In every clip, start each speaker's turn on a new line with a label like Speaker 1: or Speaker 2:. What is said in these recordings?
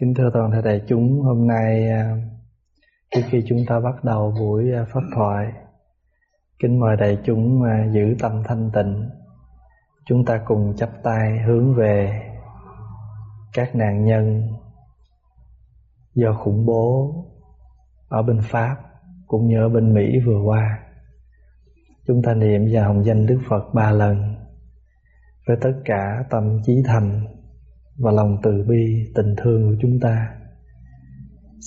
Speaker 1: Kính thưa toàn thể đại chúng, hôm nay à, trước khi chúng ta bắt đầu buổi à, pháp thoại, kính mời đại chúng à, giữ tâm thanh tịnh. Chúng ta cùng chắp tay hướng về các nạn nhân do khủng bố ở bên Pháp cũng như ở bên Mỹ vừa qua. Chúng ta niệm và hồng danh Đức Phật ba lần với tất cả tâm trí thành và lòng từ bi, tình thương của chúng ta.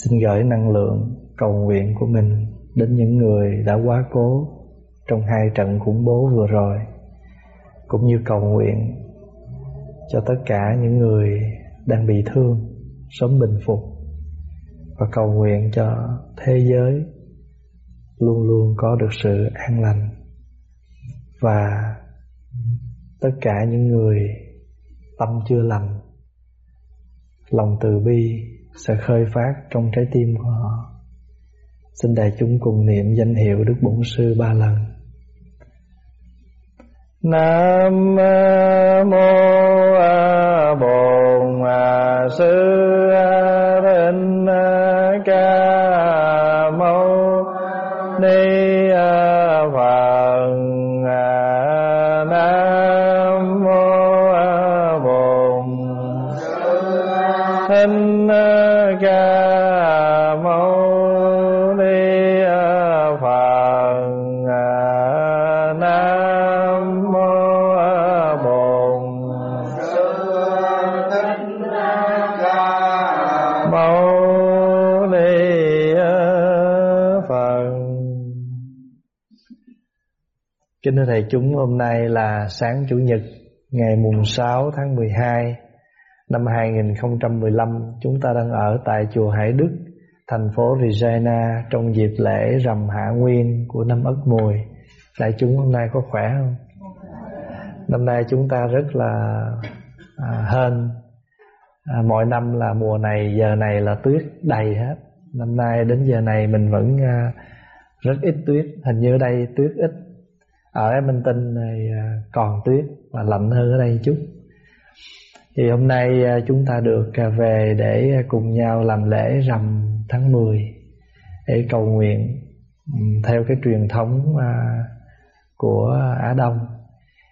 Speaker 1: Xin gửi năng lượng cầu nguyện của mình đến những người đã quá cố trong hai trận khủng bố vừa rồi, cũng như cầu nguyện cho tất cả những người đang bị thương sớm bình phục, và cầu nguyện cho thế giới luôn luôn có được sự an lành. Và tất cả những người tâm chưa lành lòng từ bi sẽ khơi phát trong trái tim của họ. Xin đại chúng cùng niệm danh hiệu Đức Bổn Sư ba lần. Nam mô a Bổn Sư thưa thầy chúng, hôm nay là sáng Chủ nhật ngày mùng 6 tháng 12 năm 2015. Chúng ta đang ở tại chùa Hải Đức, thành phố Regina trong dịp lễ rằm Hạ Nguyên của năm Ất Mùi. Đại chúng hôm nay có khỏe không? Năm nay chúng ta rất là à, hên à, Mọi năm là mùa này giờ này là tuyết đầy hết Năm nay đến giờ này mình vẫn à, rất ít tuyết Hình như ở đây tuyết ít ở Edmonton này à, còn tuyết và lạnh hơn ở đây chút. Thì hôm nay à, chúng ta được à, về để cùng nhau làm lễ rằm tháng 10 Để cầu nguyện theo cái truyền thống của Á Đông.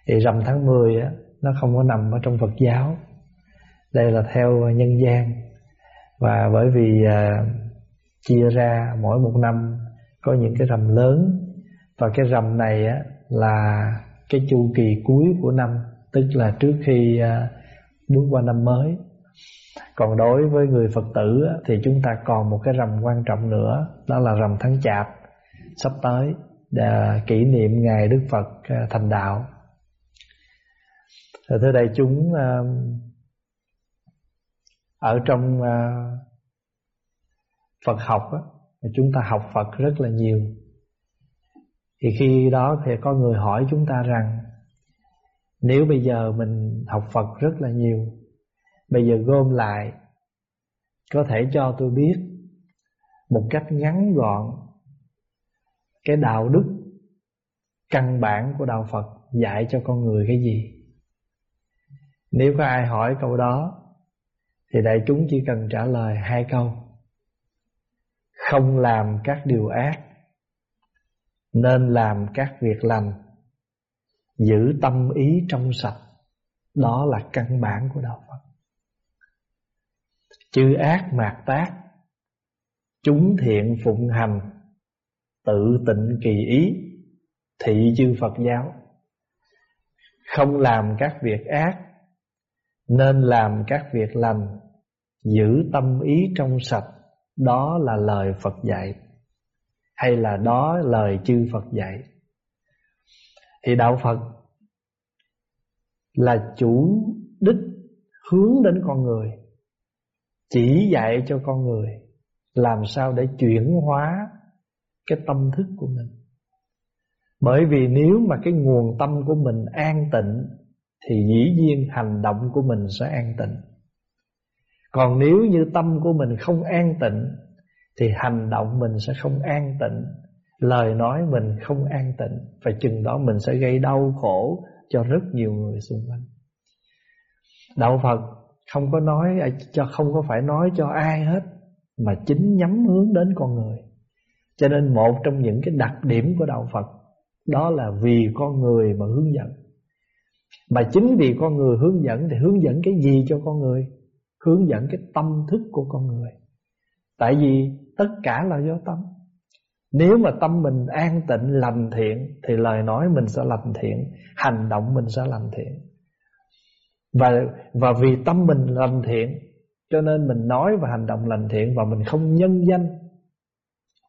Speaker 1: Thì rằm tháng 10 á, nó không có nằm ở trong Phật giáo. Đây là theo nhân gian. Và bởi vì chia ra mỗi một năm có những cái rằm lớn. Và cái rằm này á, là cái chu kỳ cuối của năm, tức là trước khi à, bước qua năm mới. Còn đối với người Phật tử thì chúng ta còn một cái rằm quan trọng nữa, đó là rằm tháng chạp, sắp tới để kỷ niệm ngày Đức Phật à, thành đạo. Thưa đại chúng Ở trong Phật học Chúng ta học Phật rất là nhiều. Thì khi đó thì có người hỏi chúng ta rằng, Nếu bây giờ mình học Phật rất là nhiều, Bây giờ gom lại, Có thể cho tôi biết Một cách ngắn gọn Cái đạo đức Căn bản của đạo Phật Dạy cho con người cái gì? Nếu có ai hỏi câu đó, Thì đại chúng chỉ cần trả lời hai câu. Không làm các điều ác nên làm các việc lành, Giữ tâm ý trong sạch. Đó là căn bản của đạo Phật. Chư ác mạt tác, Chúng thiện phụng hành, Tự tịnh kỳ ý, Thị chư Phật giáo. Không làm các việc ác, Nên làm các việc lành, Giữ tâm ý trong sạch. Đó là lời Phật dạy. Hay là đó lời chư Phật dạy? Thì Đạo Phật Là chủ đích hướng đến con người, Chỉ dạy cho con người Làm sao để chuyển hóa Cái tâm thức của mình. Bởi vì nếu mà cái nguồn tâm của mình an tịnh, Thì dĩ nhiên hành động của mình sẽ an tịnh. Còn nếu như tâm của mình không an tịnh thì hành động mình sẽ không an tịnh, Lời nói mình không an tịnh, Và chừng đó mình sẽ gây đau khổ cho rất nhiều người xung quanh. Đạo Phật Không có nói à, cho, không có phải nói cho ai hết, Mà chính nhắm hướng đến con người. Cho nên một trong những cái đặc điểm của Đạo Phật, Đó là vì con người mà hướng dẫn. Mà chính vì con người hướng dẫn Thì hướng dẫn cái gì cho con người? Hướng dẫn cái tâm thức của con người. Tại vì tất cả là do tâm. Nếu mà tâm mình an tịnh, lành thiện, Thì lời nói mình sẽ lành thiện, Hành động mình sẽ lành thiện. Và và vì tâm mình lành thiện, Cho nên mình nói và hành động lành thiện Và mình không nhân danh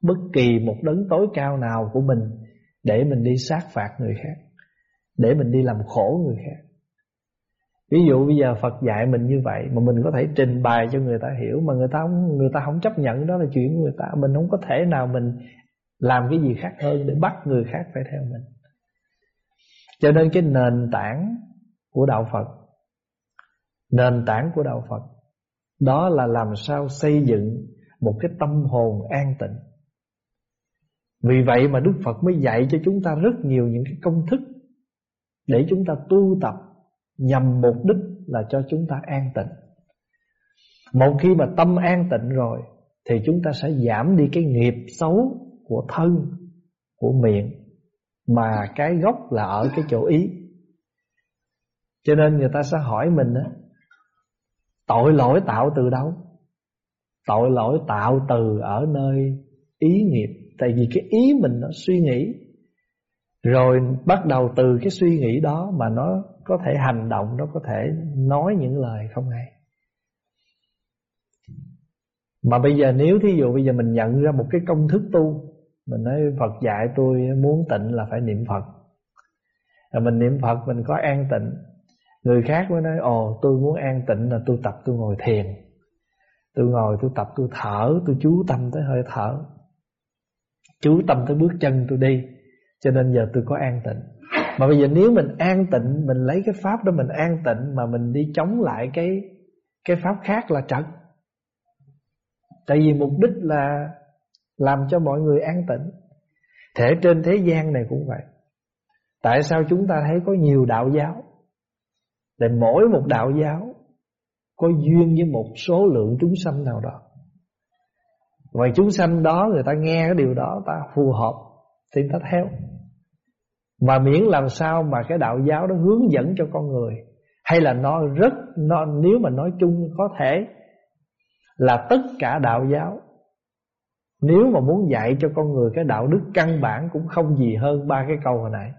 Speaker 1: Bất kỳ một đấng tối cao nào của mình Để mình đi sát phạt người khác, Để mình đi làm khổ người khác. Ví dụ bây giờ Phật dạy mình như vậy Mà mình có thể trình bày cho người ta hiểu Mà người ta không, người ta không chấp nhận đó là chuyện của người ta. Mình không có thể nào mình làm cái gì khác hơn Để bắt người khác phải theo mình. Cho nên cái nền tảng của Đạo Phật Nền tảng của Đạo Phật Đó là làm sao xây dựng Một cái tâm hồn an tịnh. Vì vậy mà Đức Phật mới dạy cho chúng ta rất nhiều những cái công thức Để chúng ta tu tập Nhằm mục đích là cho chúng ta an tịnh. Một khi mà tâm an tịnh rồi, Thì chúng ta sẽ giảm đi cái nghiệp xấu của thân, Của miệng, Mà cái gốc là ở cái chỗ ý. Cho nên người ta sẽ hỏi mình á, Tội lỗi tạo từ đâu? Tội lỗi tạo từ ở nơi ý nghiệp. Tại vì cái ý mình nó suy nghĩ. Rồi bắt đầu từ cái suy nghĩ đó Mà nó có thể hành động, Nó có thể nói những lời không hay. Mà bây giờ nếu thí dụ bây giờ mình nhận ra một cái công thức tu, Mình nói Phật dạy tôi muốn tịnh là phải niệm Phật. Rồi mình niệm Phật, mình có an tịnh. Người khác mới nói, Ồ, tôi muốn an tịnh là tôi tập, tôi ngồi thiền. Tôi ngồi, tôi tập, tôi thở, Tôi chú tâm tới hơi thở. Chú tâm tới bước chân tôi đi. Cho nên giờ tôi có an tịnh. Mà bây giờ nếu mình an tịnh, Mình lấy cái pháp đó mình an tịnh Mà mình đi chống lại cái Cái pháp khác là trật. Tại vì mục đích là Làm cho mọi người an tịnh. Thể trên thế gian này cũng vậy. Tại sao chúng ta thấy có nhiều đạo giáo? Để mỗi một đạo giáo Có duyên với một số lượng chúng sanh nào đó. Và chúng sanh đó người ta nghe cái điều đó, Ta phù hợp, Thì ta theo. Mà miễn làm sao mà cái đạo giáo đó hướng dẫn cho con người. Hay là nó rất, nó, Nếu mà nói chung có thể, Là tất cả đạo giáo, Nếu mà muốn dạy cho con người Cái đạo đức căn bản Cũng không gì hơn ba cái câu hồi nãy.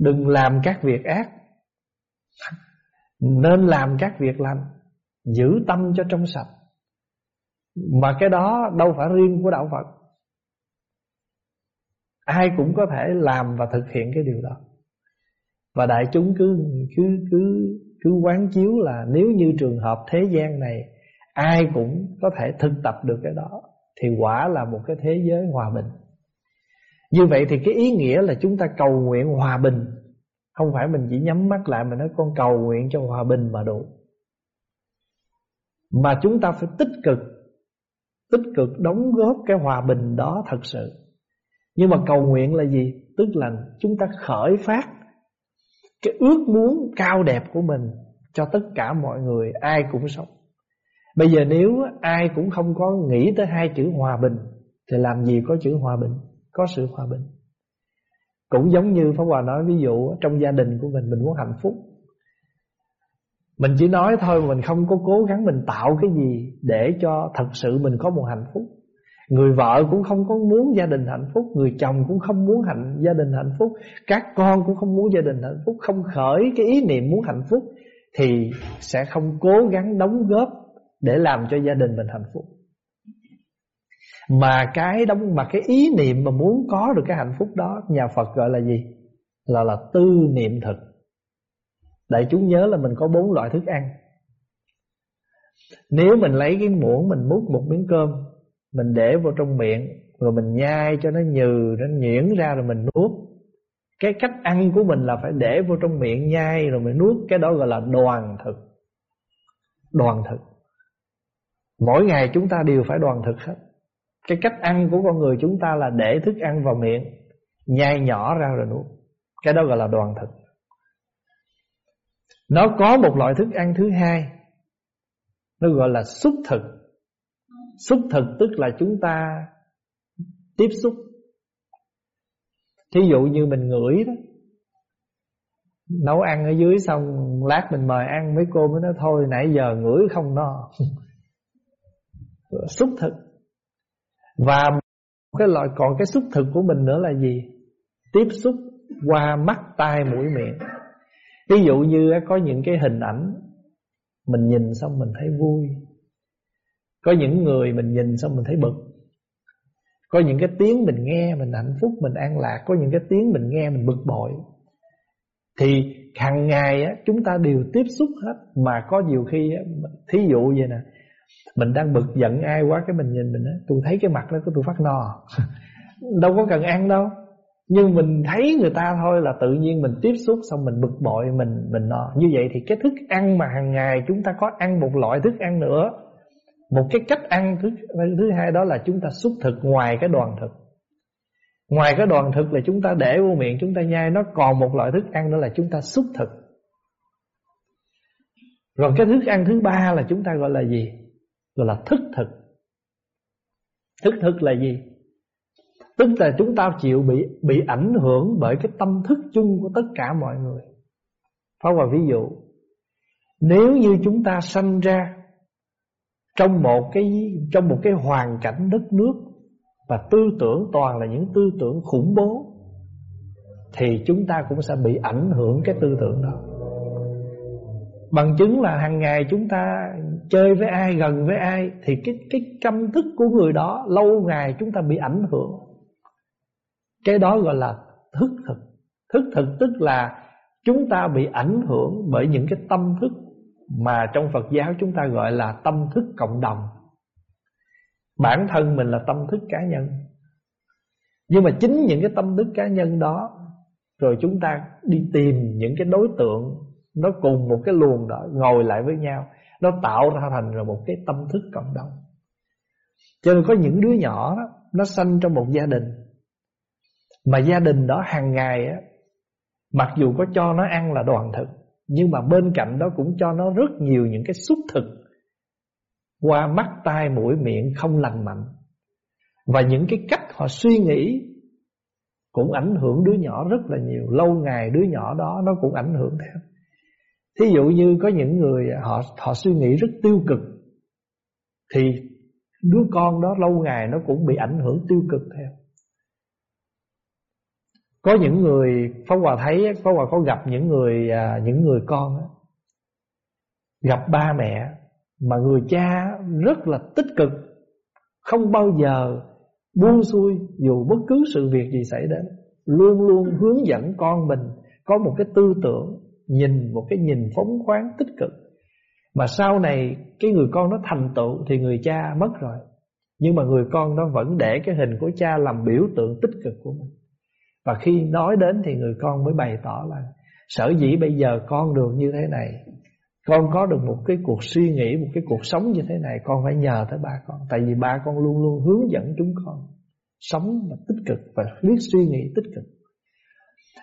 Speaker 1: Đừng làm các việc ác. Nên làm các việc lành. Giữ tâm cho trong sạch. Mà cái đó đâu phải riêng của Đạo Phật. Ai cũng có thể làm và thực hiện cái điều đó. Và đại chúng cứ cứ cứ cứ quán chiếu là nếu như trường hợp thế gian này ai cũng có thể thực tập được cái đó, thì quả là một cái thế giới hòa bình. Như vậy thì cái ý nghĩa là chúng ta cầu nguyện hòa bình. Không phải mình chỉ nhắm mắt lại Mà nói con cầu nguyện cho hòa bình mà đủ. Mà chúng ta phải tích cực Tích cực đóng góp cái hòa bình đó thật sự. Nhưng mà cầu nguyện là gì? Tức là chúng ta khởi phát Cái ước muốn cao đẹp của mình Cho tất cả mọi người, Ai cũng sống. Bây giờ nếu ai cũng không có nghĩ tới hai chữ hòa bình, Thì làm gì có chữ hòa bình, Có sự hòa bình? Cũng giống như Pháp Hòa nói, ví dụ Trong gia đình của mình mình muốn hạnh phúc. Mình chỉ nói thôi, Mình không có cố gắng mình tạo cái gì Để cho thật sự mình có một hạnh phúc. Người vợ cũng không có muốn gia đình hạnh phúc, Người chồng cũng không muốn hạnh, gia đình hạnh phúc, Các con cũng không muốn gia đình hạnh phúc, Không khởi cái ý niệm muốn hạnh phúc Thì sẽ không cố gắng đóng góp Để làm cho gia đình mình hạnh phúc. Mà cái đóng, mà cái ý niệm mà muốn có được cái hạnh phúc đó, Nhà Phật gọi là gì? Là là tư niệm thực. Đại chúng nhớ là mình có bốn loại thức ăn. Nếu mình lấy cái muỗng mình múc một miếng cơm mình để vào trong miệng, Rồi mình nhai cho nó nhừ, Nó nhuyễn ra rồi mình nuốt. Cái cách ăn của mình là phải để vô trong miệng nhai Rồi mình nuốt. Cái đó gọi là đoàn thực. Đoàn thực. Mỗi ngày chúng ta đều phải đoàn thực hết. Cái cách ăn của con người chúng ta là để thức ăn vào miệng, Nhai nhỏ ra rồi nuốt. Cái đó gọi là đoàn thực. Nó có một loại thức ăn thứ hai. Nó gọi là xúc thực. Xúc thực tức là chúng ta Tiếp xúc. Thí dụ như mình ngửi đó Nấu ăn ở dưới xong Lát mình mời ăn mấy cô mới nói Thôi nãy giờ ngửi không no. Xúc thực. Và cái loại còn cái xúc thực của mình nữa là gì? Tiếp xúc qua mắt, tai, mũi, miệng. Ví dụ như có những cái hình ảnh Mình nhìn xong mình thấy vui. Có những người mình nhìn xong mình thấy bực. Có những cái tiếng mình nghe mình hạnh phúc, mình an lạc. Có những cái tiếng mình nghe mình bực bội. Thì hàng ngày á, chúng ta đều tiếp xúc hết. Mà có nhiều khi á, Thí dụ vậy nè Mình đang bực giận ai quá Cái mình nhìn mình á Tôi thấy cái mặt đó tôi phát no. Đâu có cần ăn đâu. Nhưng mình thấy người ta thôi là tự nhiên mình tiếp xúc xong mình bực bội mình mình no. Như vậy thì cái thức ăn mà hàng ngày chúng ta có ăn một loại thức ăn nữa một cái cách ăn thứ thứ hai đó là chúng ta xúc thực ngoài cái đoàn thực. Ngoài cái đoàn thực là chúng ta để vô miệng chúng ta nhai. Nó còn một loại thức ăn nữa là chúng ta xúc thực. Rồi cái thức ăn thứ ba là chúng ta gọi là gì? Gọi là thức thực. Thức thực là gì? Tức là chúng ta chịu bị bị ảnh hưởng bởi cái tâm thức chung của tất cả mọi người. Phá vào ví dụ, nếu như chúng ta sanh ra trong một cái trong một cái hoàn cảnh đất nước và tư tưởng toàn là những tư tưởng khủng bố thì chúng ta cũng sẽ bị ảnh hưởng cái tư tưởng đó. Bằng chứng là hàng ngày chúng ta chơi với ai, gần với ai thì cái cái tâm thức của người đó lâu ngày chúng ta bị ảnh hưởng. Cái đó gọi là thức thực Thức thực tức là Chúng ta bị ảnh hưởng bởi những cái tâm thức mà trong Phật giáo chúng ta gọi là tâm thức cộng đồng. Bản thân mình là tâm thức cá nhân. Nhưng mà chính những cái tâm thức cá nhân đó, Rồi chúng ta đi tìm những cái đối tượng, Nó cùng một cái luồng đó Ngồi lại với nhau, Nó tạo ra thành rồi một cái tâm thức cộng đồng. Cho nên có những đứa nhỏ đó, Nó sanh trong một gia đình. Mà gia đình đó hàng ngày á, Mặc dù có cho nó ăn là đoàn thực nhưng mà bên cạnh đó cũng cho nó rất nhiều những cái xúc thực. Qua mắt, tai, mũi, miệng không lành mạnh. Và những cái cách họ suy nghĩ Cũng ảnh hưởng đứa nhỏ rất là nhiều. Lâu ngày đứa nhỏ đó nó cũng ảnh hưởng theo. Thí dụ như có những người họ họ suy nghĩ rất tiêu cực Thì đứa con đó lâu ngày nó cũng bị ảnh hưởng tiêu cực theo có những người, Pháp Hòa thấy Pháp Hòa có gặp những người à, những người con Gặp ba mẹ Mà người cha rất là tích cực, Không bao giờ buông xuôi Dù bất cứ sự việc gì xảy đến, Luôn luôn hướng dẫn con mình Có một cái tư tưởng, Nhìn một cái nhìn phóng khoáng tích cực. Mà sau này Cái người con nó thành tựu Thì người cha mất rồi, Nhưng mà người con nó vẫn để cái hình của cha Làm biểu tượng tích cực của mình và khi nói đến thì người con mới bày tỏ là, Sở dĩ bây giờ con được như thế này, Con có được một cái cuộc suy nghĩ, Một cái cuộc sống như thế này, Con phải nhờ tới ba con. Tại vì ba con luôn luôn hướng dẫn chúng con Sống và tích cực Và biết suy nghĩ tích cực.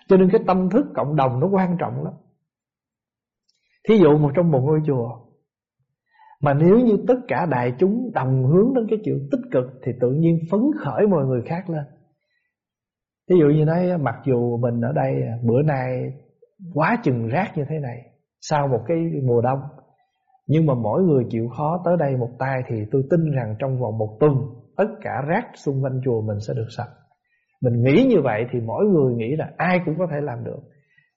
Speaker 1: Cho nên cái tâm thức cộng đồng nó quan trọng lắm. Thí dụ một trong một ngôi chùa, Mà nếu như tất cả đại chúng đồng hướng đến cái chuyện tích cực Thì tự nhiên phấn khởi mọi người khác lên. Ví dụ như nói, mặc dù mình ở đây, bữa nay quá chừng rác như thế này, Sau một cái mùa đông, Nhưng mà mỗi người chịu khó tới đây một tay Thì tôi tin rằng trong vòng một tuần, Tất cả rác xung quanh chùa mình sẽ được sạch. Mình nghĩ như vậy thì mỗi người nghĩ là ai cũng có thể làm được.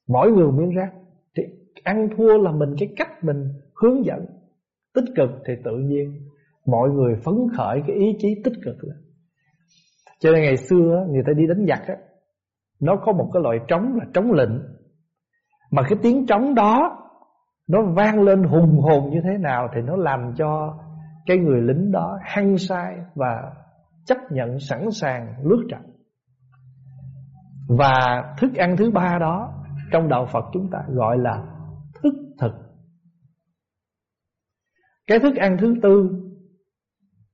Speaker 1: Mỗi người miếng rác Thì ăn thua là mình cái cách mình hướng dẫn Tích cực thì tự nhiên Mọi người phấn khởi cái ý chí tích cực lên cho nên ngày xưa người ta đi đánh giặc á, Nó có một cái loại trống là trống lệnh. Mà cái tiếng trống đó, Nó vang lên hùng hồn như thế nào Thì nó làm cho cái người lính đó hăng sai Và chấp nhận sẵn sàng lướt trận. Và thức ăn thứ ba đó, Trong đạo Phật chúng ta gọi là thức thực. Cái thức ăn thứ tư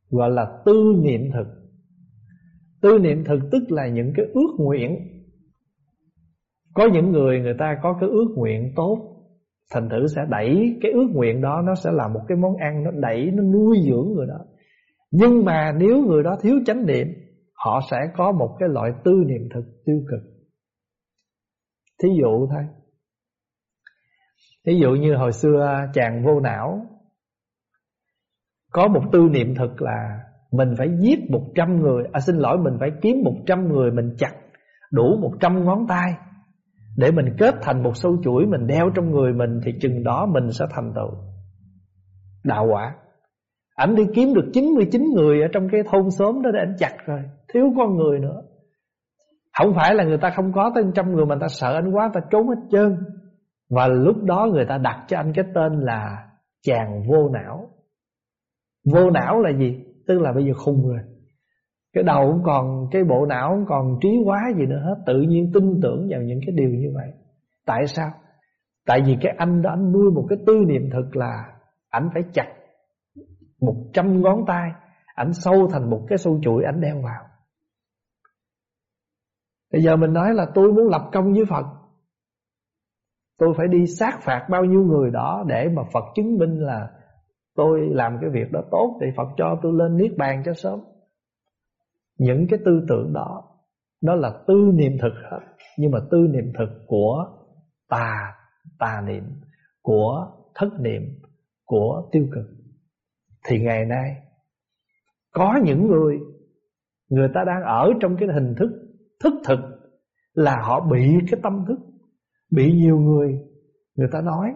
Speaker 1: Gọi là tư niệm thực. Tư niệm thực tức là những cái ước nguyện. Có những người người ta có cái ước nguyện tốt Thành thử sẽ đẩy cái ước nguyện đó Nó sẽ là một cái món ăn Nó đẩy, nó nuôi dưỡng người đó. Nhưng mà nếu người đó thiếu chánh niệm Họ sẽ có một cái loại tư niệm thực tiêu cực. Thí dụ thôi. Thí dụ như hồi xưa chàng vô não Có một tư niệm thực là mình phải giết 100 người. À xin lỗi, mình phải kiếm 100 người Mình chặt, đủ 100 ngón tay Để mình kết thành một sâu chuỗi, Mình đeo trong người mình, Thì chừng đó mình sẽ thành tựu. Đạo quả. Ảnh đi kiếm được 99 người Ở trong cái thôn xóm đó để ảnh chặt rồi, Thiếu con người nữa. Không phải là người ta không có tới trăm người Mà người ta sợ anh quá ta trốn hết trơn. Và lúc đó người ta đặt cho anh cái tên là Chàng vô não. Vô não là gì? Tức là bây giờ khùng rồi. Cái đầu cũng còn, Cái bộ não cũng còn trí quá gì nữa hết. Tự nhiên tin tưởng vào những cái điều như vậy. Tại sao? Tại vì cái anh đó, anh nuôi một cái tư niệm thực là Anh phải chặt Một trăm ngón tay, Ảnh sâu thành một cái sâu chuỗi, ảnh đeo vào. Bây giờ mình nói là tôi muốn lập công với Phật. Tôi phải đi sát phạt bao nhiêu người đó Để mà Phật chứng minh là Tôi làm cái việc đó tốt Thì Phật cho tôi lên Niết Bàn cho sớm. Những cái tư tưởng đó Đó là tư niệm thực hết. Nhưng mà tư niệm thực của tà Tà niệm, Của thất niệm, Của tiêu cực. Thì ngày nay, Có những người Người ta đang ở trong cái hình thức Thức thực Là họ bị cái tâm thức. Bị nhiều người Người ta nói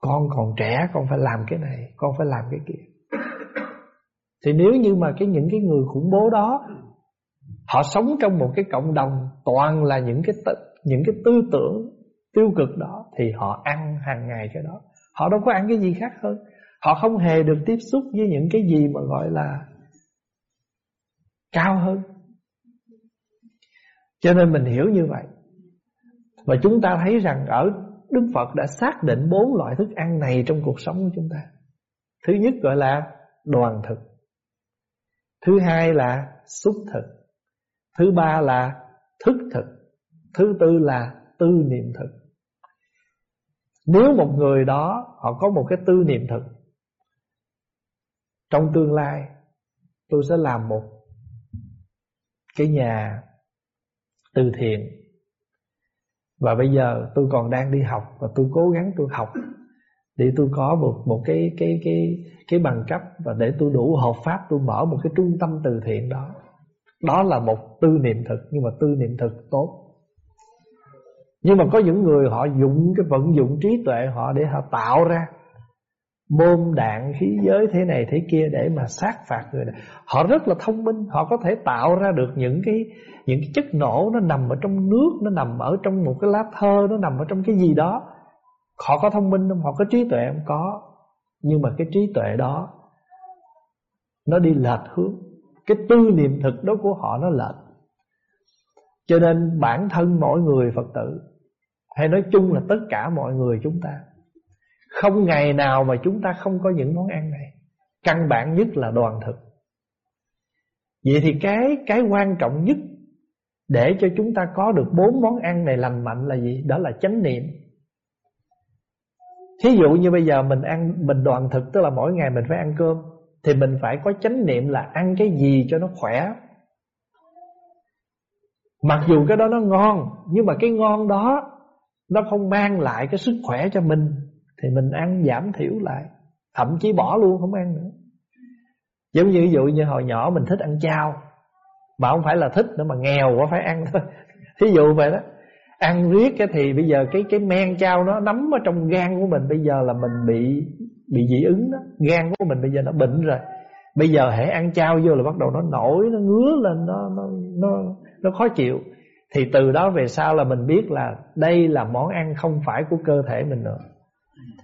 Speaker 1: con còn trẻ, con phải làm cái này, Con phải làm cái kia. Thì nếu như mà cái những cái người khủng bố đó, Họ sống trong một cái cộng đồng Toàn là những cái những cái tư tưởng tiêu cực đó, Thì họ ăn hàng ngày cái đó. Họ đâu có ăn cái gì khác hơn. Họ không hề được tiếp xúc với những cái gì mà gọi là Cao hơn. Cho nên mình hiểu như vậy. Và chúng ta thấy rằng ở Đức Phật đã xác định bốn loại thức ăn này trong cuộc sống của chúng ta. Thứ nhất gọi là đoàn thực. Thứ hai là xúc thực. Thứ ba là thức thực. Thứ tư là tư niệm thực. Nếu một người đó, Họ có một cái tư niệm thực, Trong tương lai, Tôi sẽ làm một Cái nhà Từ thiện. Và bây giờ tôi còn đang đi học Và tôi cố gắng tôi học Để tôi có một một cái cái cái cái bằng cấp Và để tôi đủ hợp pháp Tôi mở một cái trung tâm từ thiện đó. Đó là một tư niệm thực, Nhưng mà tư niệm thực tốt. Nhưng mà có những người họ dùng cái vận dụng trí tuệ họ để họ tạo ra Bom đạn khí giới thế này thế kia để mà sát phạt người này. Họ rất là thông minh, Họ có thể tạo ra được những cái những cái chất nổ Nó nằm ở trong nước, Nó nằm ở trong một cái lá thơ, Nó nằm ở trong cái gì đó. Họ có thông minh không? Họ có trí tuệ không? Có. Nhưng mà cái trí tuệ đó, Nó đi lệch hướng. Cái tư niệm thực đó của họ nó lệch. Cho nên bản thân mỗi người Phật tử, Hay nói chung là tất cả mọi người chúng ta không ngày nào mà chúng ta không có những món ăn này. Căn bản nhất là đoàn thực. Vậy thì cái cái quan trọng nhất Để cho chúng ta có được bốn món ăn này lành mạnh là gì? Đó là chánh niệm. Thí dụ như bây giờ mình ăn, Mình đoàn thực, tức là mỗi ngày mình phải ăn cơm, thì mình phải có chánh niệm là ăn cái gì cho nó khỏe. Mặc dù cái đó nó ngon, Nhưng mà cái ngon đó Nó không mang lại cái sức khỏe cho mình. Thì mình ăn giảm thiểu lại. Thậm chí bỏ luôn, không ăn nữa. Giống như ví dụ như hồi nhỏ mình thích ăn chao. Mà không phải là thích nữa, mà nghèo quá phải ăn thôi. Thí dụ vậy đó. Ăn riết cái thì bây giờ cái cái men chao nó nắm ở trong gan của mình. Bây giờ là mình bị bị dị ứng đó. Gan của mình bây giờ nó bệnh rồi. Bây giờ hãy ăn chao vô là bắt đầu nó nổi, nó ngứa lên, nó nó nó nó khó chịu. Thì từ đó về sau là mình biết là đây là món ăn không phải của cơ thể mình nữa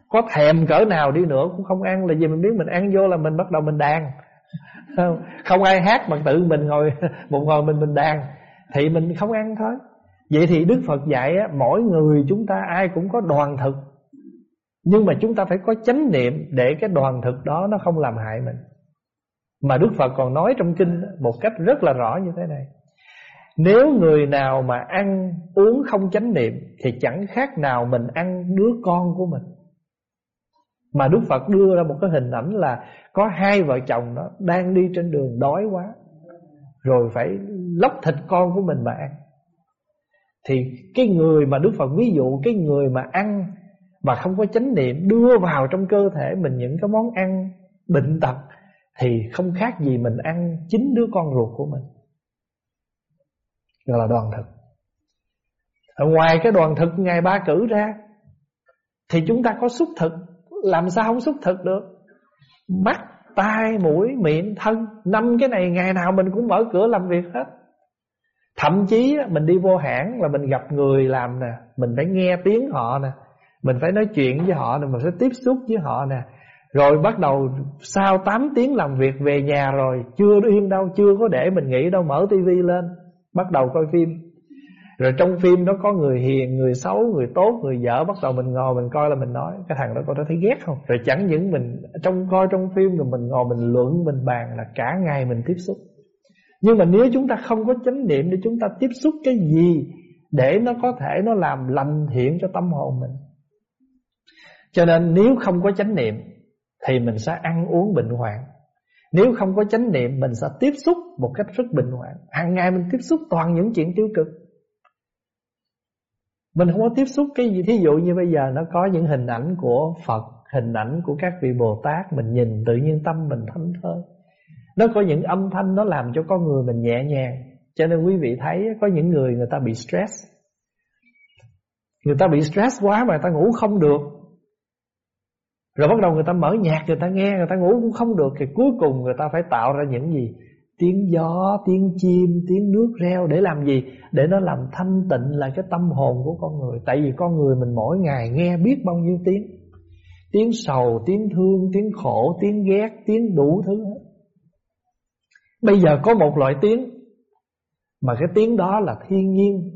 Speaker 1: có thèm cỡ nào đi nữa cũng không ăn là vì mình biết mình ăn vô là mình bắt đầu mình đàn. Không, không ai hát mà tự mình ngồi một ngồi mình mình đàn. Thì mình không ăn thôi. Vậy thì đức phật dạy á, mỗi người chúng ta ai cũng có đoàn thực. Nhưng mà chúng ta phải có chánh niệm Để cái đoàn thực đó nó không làm hại mình. Mà Đức Phật còn nói trong kinh Một cách rất là rõ như thế này. Nếu người nào mà ăn uống không chánh niệm Thì chẳng khác nào mình ăn đứa con của mình. Mà Đức Phật đưa ra một cái hình ảnh là Có hai vợ chồng đó đang đi trên đường đói quá, Rồi phải lóc thịt con của mình mà ăn. Thì cái người mà Đức Phật ví dụ, Cái người mà ăn Mà không có chánh niệm, Đưa vào trong cơ thể mình những cái món ăn Bệnh tật, Thì không khác gì mình ăn chính đứa con ruột của mình. Gọi là đoàn thực. Ở ngoài cái đoàn thực Ngài ba cử ra, Thì chúng ta có xúc thực. Làm sao không xúc thực được? Mắt, tai, mũi, miệng, thân. Năm cái này ngày nào mình cũng mở cửa làm việc hết. Thậm chí mình đi vô hãng là mình gặp người làm nè Mình phải nghe tiếng họ nè Mình phải nói chuyện với họ nè Mình phải tiếp xúc với họ nè. Rồi bắt đầu sau 8 tiếng làm việc về nhà rồi Chưa yên đâu, chưa có để mình nghĩ đâu Mở tivi lên Bắt đầu coi phim. Rồi trong phim nó có người hiền, người xấu, người tốt, người dở Bắt đầu mình ngồi mình coi là mình nói. Cái thằng đó coi nó thấy ghét không? Rồi chẳng những mình trong coi trong phim Rồi mình ngồi mình luận, mình bàn là cả ngày mình tiếp xúc. Nhưng mà nếu chúng ta không có chánh niệm Để chúng ta tiếp xúc cái gì Để nó có thể nó làm lành thiện cho tâm hồn mình. Cho nên nếu không có chánh niệm Thì mình sẽ ăn uống bệnh hoạn. Nếu không có chánh niệm Mình sẽ tiếp xúc một cách rất bệnh hoạn. Hàng ngày mình tiếp xúc toàn những chuyện tiêu cực. Mình không có tiếp xúc cái gì, Thí dụ như bây giờ nó có những hình ảnh của Phật, Hình ảnh của các vị Bồ Tát, Mình nhìn tự nhiên tâm mình thấm thơi. Nó có những âm thanh Nó làm cho con người mình nhẹ nhàng. Cho nên quý vị thấy Có những người người ta bị stress. Người ta bị stress quá mà người ta ngủ không được. Rồi bắt đầu người ta mở nhạc, người ta nghe, Người ta ngủ cũng không được. Thì cuối cùng người ta phải tạo ra những gì? Tiếng gió, tiếng chim, tiếng nước reo Để làm gì? Để nó làm thanh tịnh lại cái tâm hồn của con người. Tại vì con người mình mỗi ngày nghe biết bao nhiêu tiếng. Tiếng sầu, tiếng thương, tiếng khổ, tiếng ghét, tiếng đủ thứ hết. Bây giờ có một loại tiếng Mà cái tiếng đó là thiên nhiên.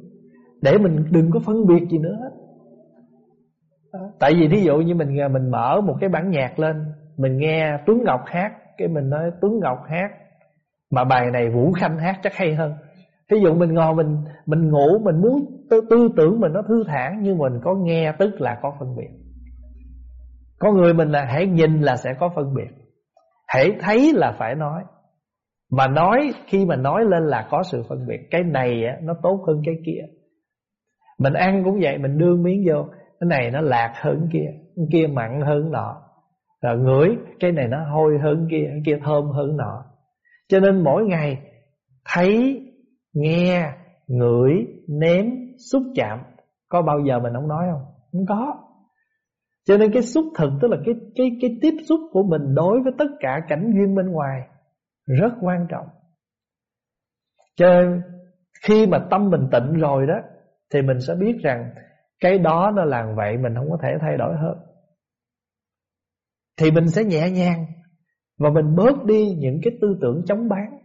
Speaker 1: Để mình đừng có phân biệt gì nữa hết. Tại vì thí dụ như mình mình mở một cái bản nhạc lên Mình nghe Tuấn Ngọc hát Cái mình nói Tuấn Ngọc hát mà bài này Vũ Khanh hát chắc hay hơn. Ví dụ mình ngồi mình mình ngủ Mình muốn tư, tư tưởng mình nó thư thản Nhưng mình có nghe tức là có phân biệt. Có người mình là hãy nhìn là sẽ có phân biệt. Hãy thấy là phải nói. Mà nói khi mà nói lên là có sự phân biệt. Cái này nó tốt hơn cái kia. Mình ăn cũng vậy Mình đưa miếng vô. Cái này nó lạc hơn kia cái kia mặn hơn nọ. Rồi ngửi cái này nó hôi hơn kia cái kia thơm hơn nọ cho nên mỗi ngày thấy, nghe, ngửi, nếm xúc chạm, có bao giờ mình không nói không? Không có. Cho nên cái xúc thực, tức là cái cái cái tiếp xúc của mình đối với tất cả cảnh duyên bên ngoài rất quan trọng. Cho nên khi mà tâm mình tịnh rồi đó, thì mình sẽ biết rằng cái đó nó làm vậy, mình không có thể thay đổi hơn Thì mình sẽ nhẹ nhàng và mình bớt đi những cái tư tưởng chống bán.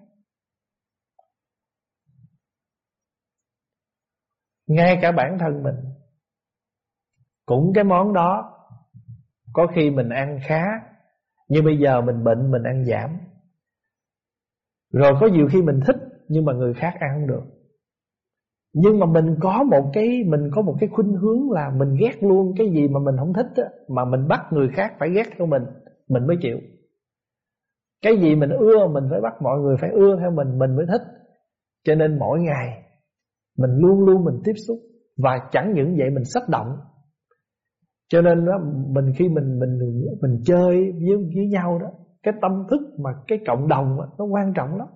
Speaker 1: Ngay cả bản thân mình Cũng cái món đó Có khi mình ăn khá nhưng bây giờ mình bệnh mình ăn giảm. Rồi có nhiều khi mình thích Nhưng mà người khác ăn không được. Nhưng mà mình có một cái mình có một cái khuynh hướng là mình ghét luôn cái gì mà mình không thích á, mà mình bắt người khác phải ghét theo mình, mình mới chịu. Cái gì mình ưa mình phải bắt mọi người phải ưa theo mình, mình mới thích. Cho nên mỗi ngày mình luôn luôn mình tiếp xúc và chẳng những vậy mình sách động. Cho nên đó mình khi mình mình mình chơi với với nhau đó, cái tâm thức mà cái cộng đồng đó, nó quan trọng lắm.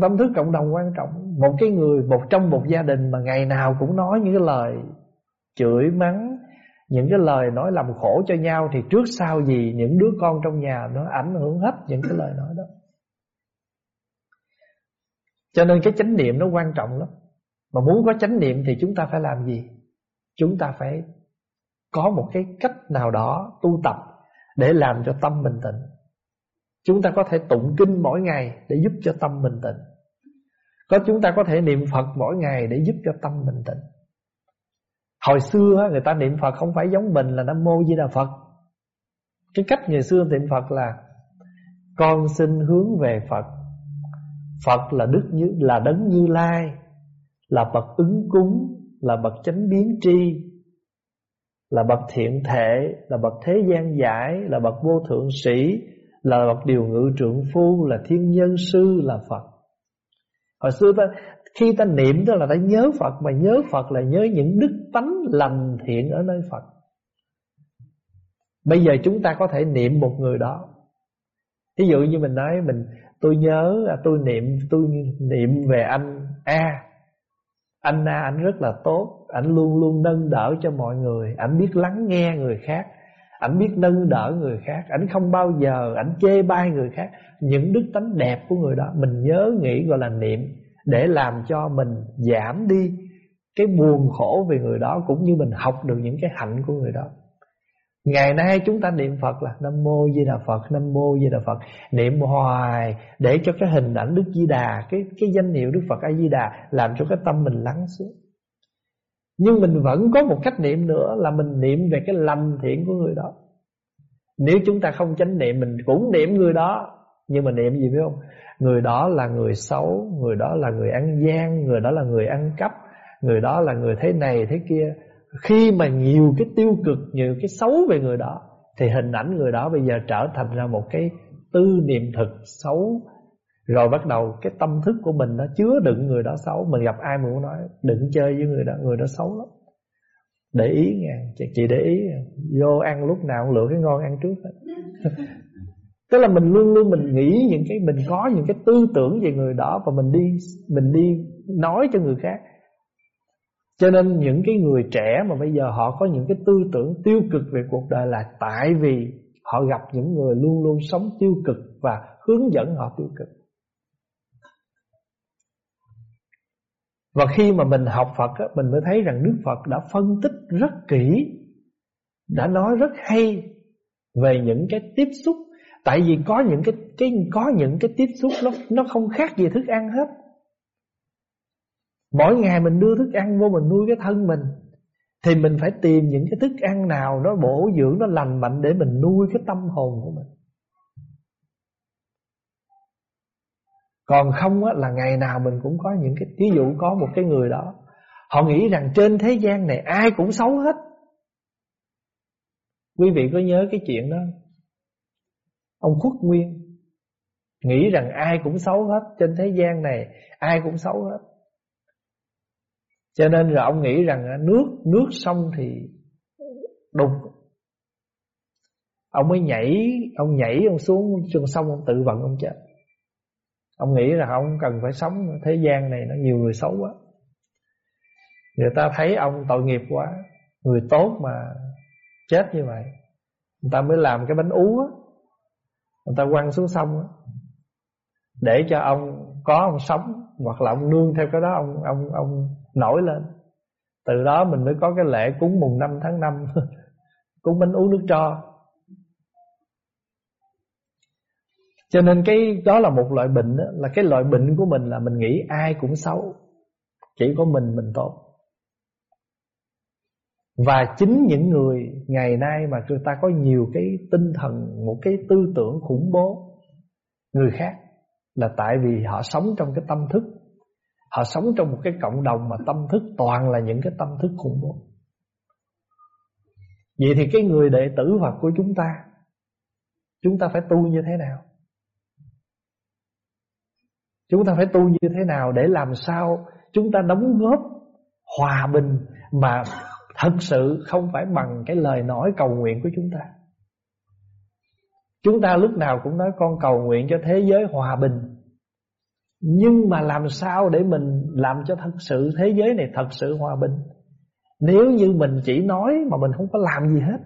Speaker 1: Tâm thức cộng đồng quan trọng Một cái người một trong một gia đình Mà ngày nào cũng nói những cái lời Chửi mắng những cái lời nói làm khổ cho nhau Thì trước sau gì những đứa con trong nhà Nó ảnh hưởng hết những cái lời nói đó. Cho nên cái chánh niệm nó quan trọng lắm. Mà muốn có chánh niệm thì chúng ta phải làm gì? Chúng ta phải Có một cái cách nào đó Tu tập Để làm cho tâm bình tĩnh Chúng ta có thể tụng kinh mỗi ngày Để giúp cho tâm bình tĩnh Có chúng ta có thể niệm Phật mỗi ngày Để giúp cho tâm bình tĩnh Hồi xưa người ta niệm Phật Không phải giống mình là Nam Mô Di Đà Phật. Cái cách người xưa niệm Phật là, Con xin hướng về Phật. Phật là Đức như, là Đấng Như Lai, Là bậc ứng cúng, Là bậc chánh biến tri, Là bậc thiện thể, Là bậc thế gian giải, Là bậc vô thượng sĩ, Là bậc điều ngự trượng phu, Là thiên nhân sư, là Phật. Hồi xưa ta khi ta niệm tức là ta nhớ Phật, Mà nhớ Phật là nhớ những đức tánh lành thiện ở nơi Phật. Bây giờ chúng ta có thể niệm một người đó. Ví dụ như mình nói mình, tôi nhớ à, tôi niệm tôi niệm về anh A. Anh A, anh rất là tốt, Anh luôn luôn nâng đỡ cho mọi người, Anh biết lắng nghe người khác, Anh biết nâng đỡ người khác, Anh không bao giờ anh chê bai người khác. Những đức tánh đẹp của người đó, Mình nhớ nghĩ gọi là niệm. Để làm cho mình giảm đi Cái buồn khổ về người đó Cũng như mình học được những cái hạnh của người đó. Ngày nay chúng ta niệm Phật là Nam Mô Di Đà Phật, Nam Mô Di Đà Phật. Niệm hoài để cho cái hình ảnh Đức Di Đà, Cái cái danh hiệu Đức Phật A Di Đà Làm cho cái tâm mình lắng xuống. Nhưng mình vẫn có một cách niệm nữa Là mình niệm về cái lành thiện của người đó. Nếu chúng ta không chánh niệm, Mình cũng niệm người đó, Nhưng mà niệm gì biết không? Người đó là người xấu, Người đó là người ăn gian, Người đó là người ăn cắp, Người đó là người thế này thế kia. Khi mà nhiều cái tiêu cực, Nhiều cái xấu về người đó, Thì hình ảnh người đó bây giờ trở thành ra một cái Tư niệm thực xấu. Rồi bắt đầu cái tâm thức của mình Nó chứa đựng người đó xấu. Mình gặp ai mình cũng nói, đừng chơi với người đó Người đó xấu lắm. Để ý nha Chị để ý, Vô ăn lúc nào cũng lựa cái ngon ăn trước Tức là mình luôn luôn mình nghĩ những cái Mình có những cái tư tưởng về người đó Và mình đi mình đi nói cho người khác cho nên những cái người trẻ mà bây giờ họ có những cái tư tưởng tiêu cực về cuộc đời là tại vì họ gặp những người luôn luôn sống tiêu cực và hướng dẫn họ tiêu cực. Và khi mà mình học Phật á, mình mới thấy rằng Đức Phật đã phân tích rất kỹ, đã nói rất hay về những cái tiếp xúc. Tại vì có những cái cái có những cái tiếp xúc nó nó không khác gì thức ăn hết. Mỗi ngày mình đưa thức ăn vô mình nuôi cái thân mình Thì mình phải tìm những cái thức ăn nào Nó bổ dưỡng, nó lành mạnh Để mình nuôi cái tâm hồn của mình. Còn không á, là ngày nào mình cũng có những cái Ví dụ có một cái người đó Họ nghĩ rằng trên thế gian này ai cũng xấu hết. Quý vị có nhớ cái chuyện đó Ông Khuất Nguyên. Nghĩ rằng ai cũng xấu hết Trên thế gian này, ai cũng xấu hết. Cho nên rồi ông nghĩ rằng nước nước sông thì đục. Ông mới nhảy, Ông nhảy ông xuống trên sông, Ông tự vận ông chết. Ông nghĩ là ông cần phải sống Thế gian này, nó nhiều người xấu quá. Người ta thấy ông tội nghiệp quá, Người tốt mà Chết như vậy, Người ta mới làm cái bánh ú á. Người ta quăng xuống sông đó, Để cho ông có ông sống Hoặc là ông nương theo cái đó Ông ông ông nổi lên. Từ đó mình mới có cái lễ cúng mùng 5 tháng 5 cúng bánh uống nước cho. Cho nên cái đó là một loại bệnh đó, là cái loại bệnh của mình là mình nghĩ ai cũng xấu chỉ có mình mình tốt và chính những người ngày nay mà người ta có nhiều cái tinh thần, một cái tư tưởng khủng bố, người khác là tại vì họ sống trong cái tâm thức. Họ sống trong một cái cộng đồng mà tâm thức toàn là những cái tâm thức khủng bố. Vậy thì cái người đệ tử Phật của chúng ta Chúng ta phải tu như thế nào? Chúng ta phải tu như thế nào Để làm sao chúng ta đóng góp Hòa bình Mà thật sự không phải bằng Cái lời nói cầu nguyện của chúng ta. Chúng ta lúc nào cũng nói con cầu nguyện cho thế giới hòa bình. Nhưng mà làm sao để mình làm cho thật sự thế giới này thật sự hòa bình? Nếu như mình chỉ nói mà mình không có làm gì hết,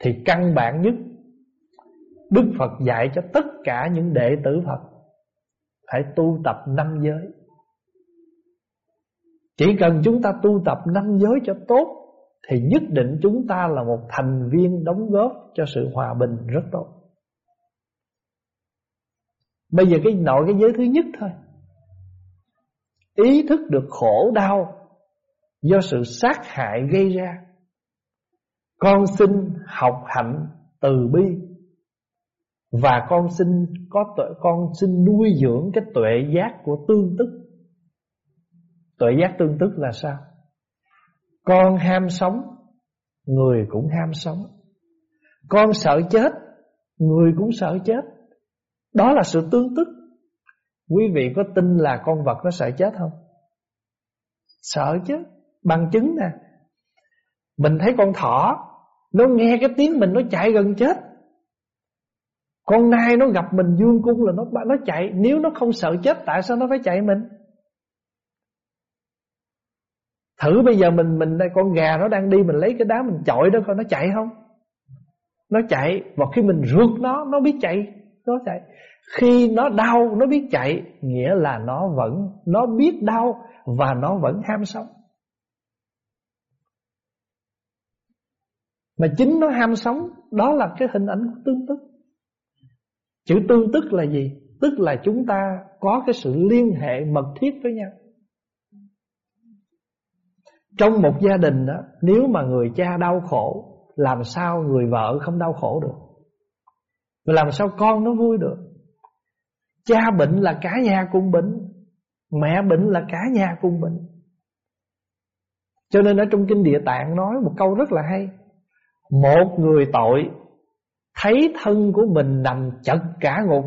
Speaker 1: Thì căn bản nhất Đức Phật dạy cho tất cả những đệ tử Phật Phải tu tập năm giới. Chỉ cần chúng ta tu tập năm giới cho tốt Thì nhất định chúng ta là một thành viên đóng góp cho sự hòa bình rất tốt. Bây giờ cái nội cái giới thứ nhất thôi. Ý thức được khổ đau Do sự sát hại gây ra. Con xin học hạnh từ bi. Và con xin có tuệ, con xin nuôi dưỡng cái tuệ giác của tương tức. Tuệ giác tương tức là sao? Con ham sống, Người cũng ham sống. Con sợ chết, Người cũng sợ chết. Đó là sự tương tức. Quý vị có tin là con vật nó sợ chết không? Sợ chứ, Bằng chứng nè. Mình thấy con thỏ, Nó nghe cái tiếng mình nó chạy gần chết. Con nai nó gặp mình, dương cung là nó nó chạy. Nếu nó không sợ chết, Tại sao nó phải chạy mình? Thử bây giờ mình mình đây, con gà nó đang đi, Mình lấy cái đá mình chọi đó, coi nó chạy không? Nó chạy, Và khi mình rượt nó Nó biết chạy, Nó chạy. Khi nó đau, nó biết chạy, Nghĩa là nó vẫn, Nó biết đau Và nó vẫn ham sống. Mà chính nó ham sống, Đó là cái hình ảnh tương tức. Chữ tương tức là gì? Tức là chúng ta có cái sự liên hệ mật thiết với nhau. Trong một gia đình đó Nếu mà người cha đau khổ, Làm sao người vợ không đau khổ được? Làm sao con nó vui được? Cha bệnh là cả nhà cùng bệnh, Mẹ bệnh là cả nhà cùng bệnh. Cho nên ở trong Kinh Địa Tạng nói một câu rất là hay. Một người tội, Thấy thân của mình nằm chật cả ngục.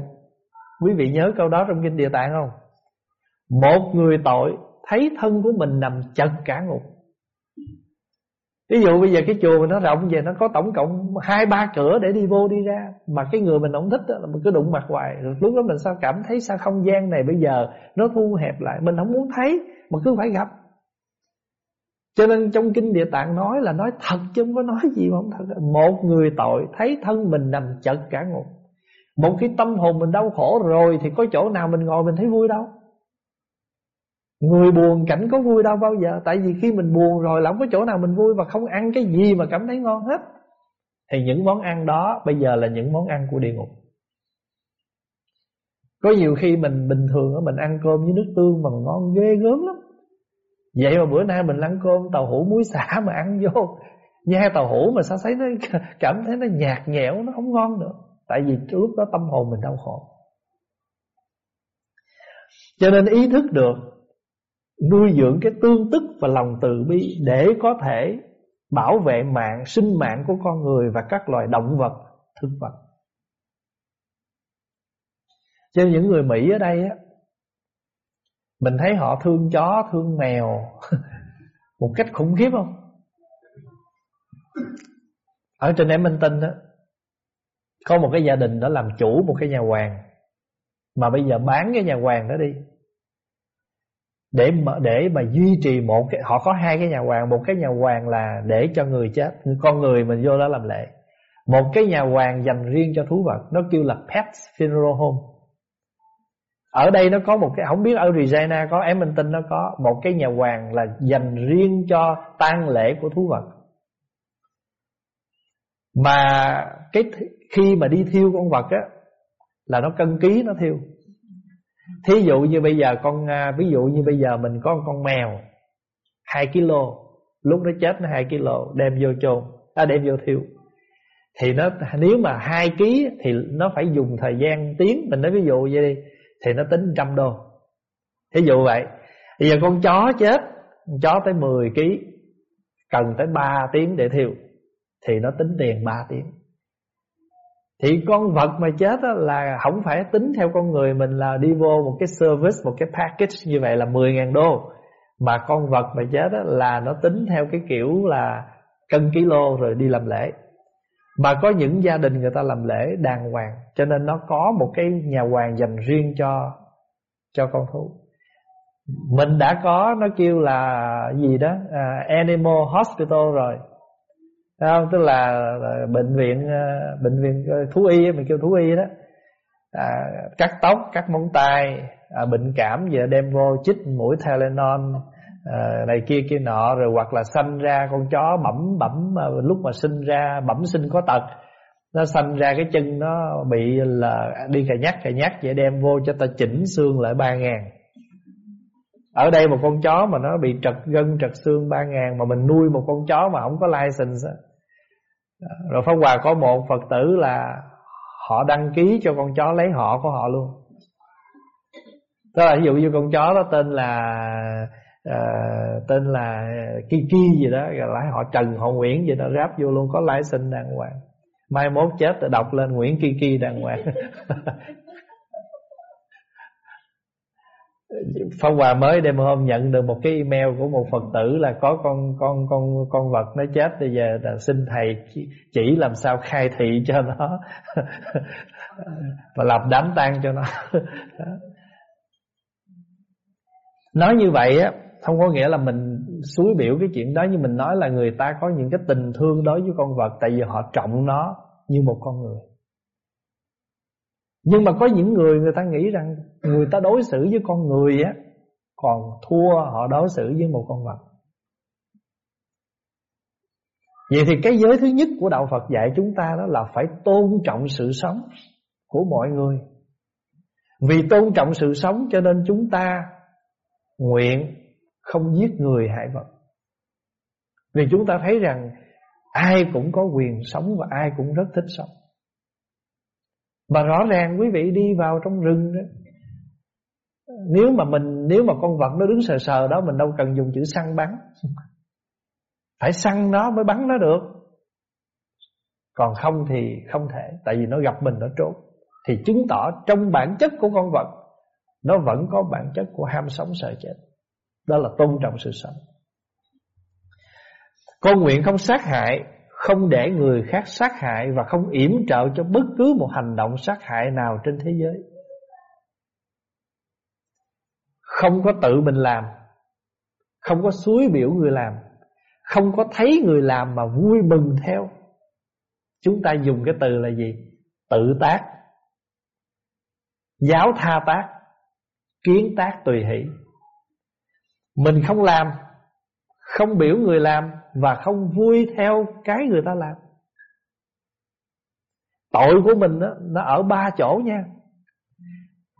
Speaker 1: Quý vị nhớ câu đó trong Kinh Địa Tạng không? Một người tội, Thấy thân của mình nằm chật cả ngục. Ví dụ bây giờ cái chùa mình nó rộng về Nó có tổng cộng hai ba cửa để đi vô đi ra. Mà cái người mình không thích đó, là Mình cứ đụng mặt hoài. Rồi lúc đó mình sao cảm thấy sao không gian này bây giờ Nó thu hẹp lại? Mình không muốn thấy Mà cứ phải gặp. Cho nên trong kinh địa tạng nói là nói thật chứ không có nói gì mà không thật. Một người tội thấy thân mình nằm chật cả ngục. Một khi tâm hồn mình đau khổ rồi Thì có chỗ nào mình ngồi mình thấy vui đâu? Người buồn cảnh có vui đâu bao giờ. Tại vì khi mình buồn rồi là không có chỗ nào mình vui Và không ăn cái gì mà cảm thấy ngon hết. Thì những món ăn đó Bây giờ là những món ăn của địa ngục. Có nhiều khi mình bình thường Mình ăn cơm với nước tương mà ngon ghê gớm lắm. Vậy mà bữa nay mình ăn cơm tàu hũ muối xả mà ăn vô. Nhai tàu hũ mà sao thấy nó cảm thấy nó nhạt nhẽo, Nó không ngon nữa. Tại vì lúc đó tâm hồn mình đau khổ. Cho nên ý thức được Nuôi dưỡng cái tương tức và lòng từ bi Để có thể bảo vệ mạng, sinh mạng của con người Và các loài động vật, thực vật Cho những người Mỹ ở đây á mình thấy họ thương chó, thương mèo Một cách khủng khiếp không? Ở trên em Minh Tinh á, Có một cái gia đình đó làm chủ một cái nhà hoàng Mà bây giờ bán cái nhà hoàng đó đi để mà để mà duy trì một cái, họ có hai cái nhà hoàng. Một cái nhà hoàng là để cho người chết, con người mình vô đó làm lễ. Một cái nhà hoàng dành riêng cho thú vật, nó kêu là pet funeral home. Ở đây nó có một cái, Không biết ở Regina có, Edmonton nó có, Một cái nhà hoàng là dành riêng cho tang lễ của thú vật. Mà cái khi mà đi thiêu con vật á, Là nó cân ký, nó thiêu. Thí dụ như bây giờ con à, Ví dụ như bây giờ mình có con mèo 2 kg Lúc nó chết nó 2 kg Đem vô chôn à, Đem vô thiêu. Thì nó nếu mà 2 kg Thì nó phải dùng thời gian tiếng Mình nói ví dụ vậy đi thì nó tính trăm đô. Thí dụ vậy. Bây giờ con chó chết con Chó tới 10 kg Cần tới 3 tiếng để thiêu Thì nó tính tiền 3 tiếng. Thì con vật mà chết là Không phải tính theo con người mình là Đi vô một cái service, một cái package Như vậy là 10.000 đô. Mà con vật mà chết là Nó tính theo cái kiểu là Cân kilo rồi đi làm lễ. Mà có những gia đình người ta làm lễ đàng hoàng Cho nên nó có một cái nhà hoàng dành riêng cho cho con thú. Mình đã có nó kêu là gì đó uh, Animal Hospital rồi không? Tức là, là bệnh viện ờ, bệnh viện ờ, thú y mình kêu thú y đó. À, cắt tóc cắt móng tay à, bệnh cảm giờ đem vô chích mũi Tylenol à, này kia kia nọ rồi hoặc là sanh ra con chó bẩm bẩm à, lúc mà sinh ra bẩm sinh có tật. Nó sanh ra cái chân nó bị là đi cà nhắc cà nhắc vậy đem vô cho ta chỉnh xương lại ba ngàn. Ở đây một con chó mà nó bị trật gân trật xương ba ngàn mà mình nuôi một con chó mà không có license rồi Pháp Hòa có một Phật tử là họ đăng ký cho con chó lấy họ của họ luôn. Đó là ví dụ như con chó đó tên là uh, tên là Kiki gì đó rồi lại họ Trần họ Nguyễn gì đó ráp vô luôn có lái sinh đàng hoàng. Mai mốt chết đọc lên Nguyễn Kiki đàng hoàng. Phong Hòa mới đêm hôm nhận được một cái email của một Phật tử là có con con con con vật nó chết, bây giờ là xin thầy chỉ làm sao khai thị cho nó và lập đám tang cho nó. nói như vậy á, không có nghĩa là mình suối biểu cái chuyện đó, nhưng mình nói là người ta có những cái tình thương đối với con vật, tại vì họ trọng nó như một con người. Nhưng mà có những người người ta nghĩ rằng người ta đối xử với con người á, còn thua họ đối xử với một con vật. Vậy thì cái giới thứ nhất của đạo Phật dạy chúng ta đó là phải tôn trọng sự sống của mọi người. Vì tôn trọng sự sống cho nên chúng ta nguyện không giết người hại vật. Vì chúng ta thấy rằng ai cũng có quyền sống và ai cũng rất thích sống. Mà rõ ràng quý vị đi vào trong rừng đó, Nếu mà mình, Nếu mà con vật nó đứng sờ sờ đó, Mình đâu cần dùng chữ săn bắn. Phải săn nó mới bắn nó được. Còn không thì không thể, Tại vì nó gặp mình nó trốn. Thì chứng tỏ trong bản chất của con vật, Nó vẫn có bản chất của ham sống sợ chết. Đó là tôn trọng sự sống. Con nguyện không sát hại không để người khác sát hại và không yểm trợ cho bất cứ một hành động sát hại nào trên thế giới. Không có tự mình làm, không có suối biểu người làm, không có thấy người làm mà vui mừng theo. Chúng ta dùng cái từ là gì? Tự tác, giáo tha tác, kiến tác tùy hỷ. Mình không làm, không biểu người làm và không vui theo cái người ta làm. Tội của mình đó, nó ở ba chỗ nha.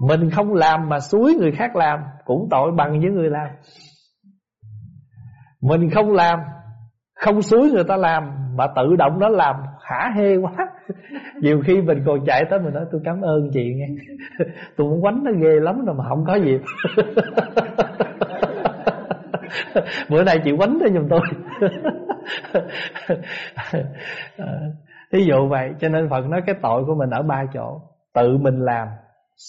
Speaker 1: Mình không làm mà suối người khác làm cũng tội bằng với người làm. Mình không làm, không suối người ta làm mà tự động nó làm hả hê quá. Nhiều khi mình còn chạy tới mình nói tôi cảm ơn chị nghe. Tôi muốn quánh nó ghê lắm rồi mà không có gì. Bữa nay chị quánh đó giùm tôi. À, Ví dụ vậy, Cho nên Phật nói cái tội của mình ở ba chỗ. Tự mình làm,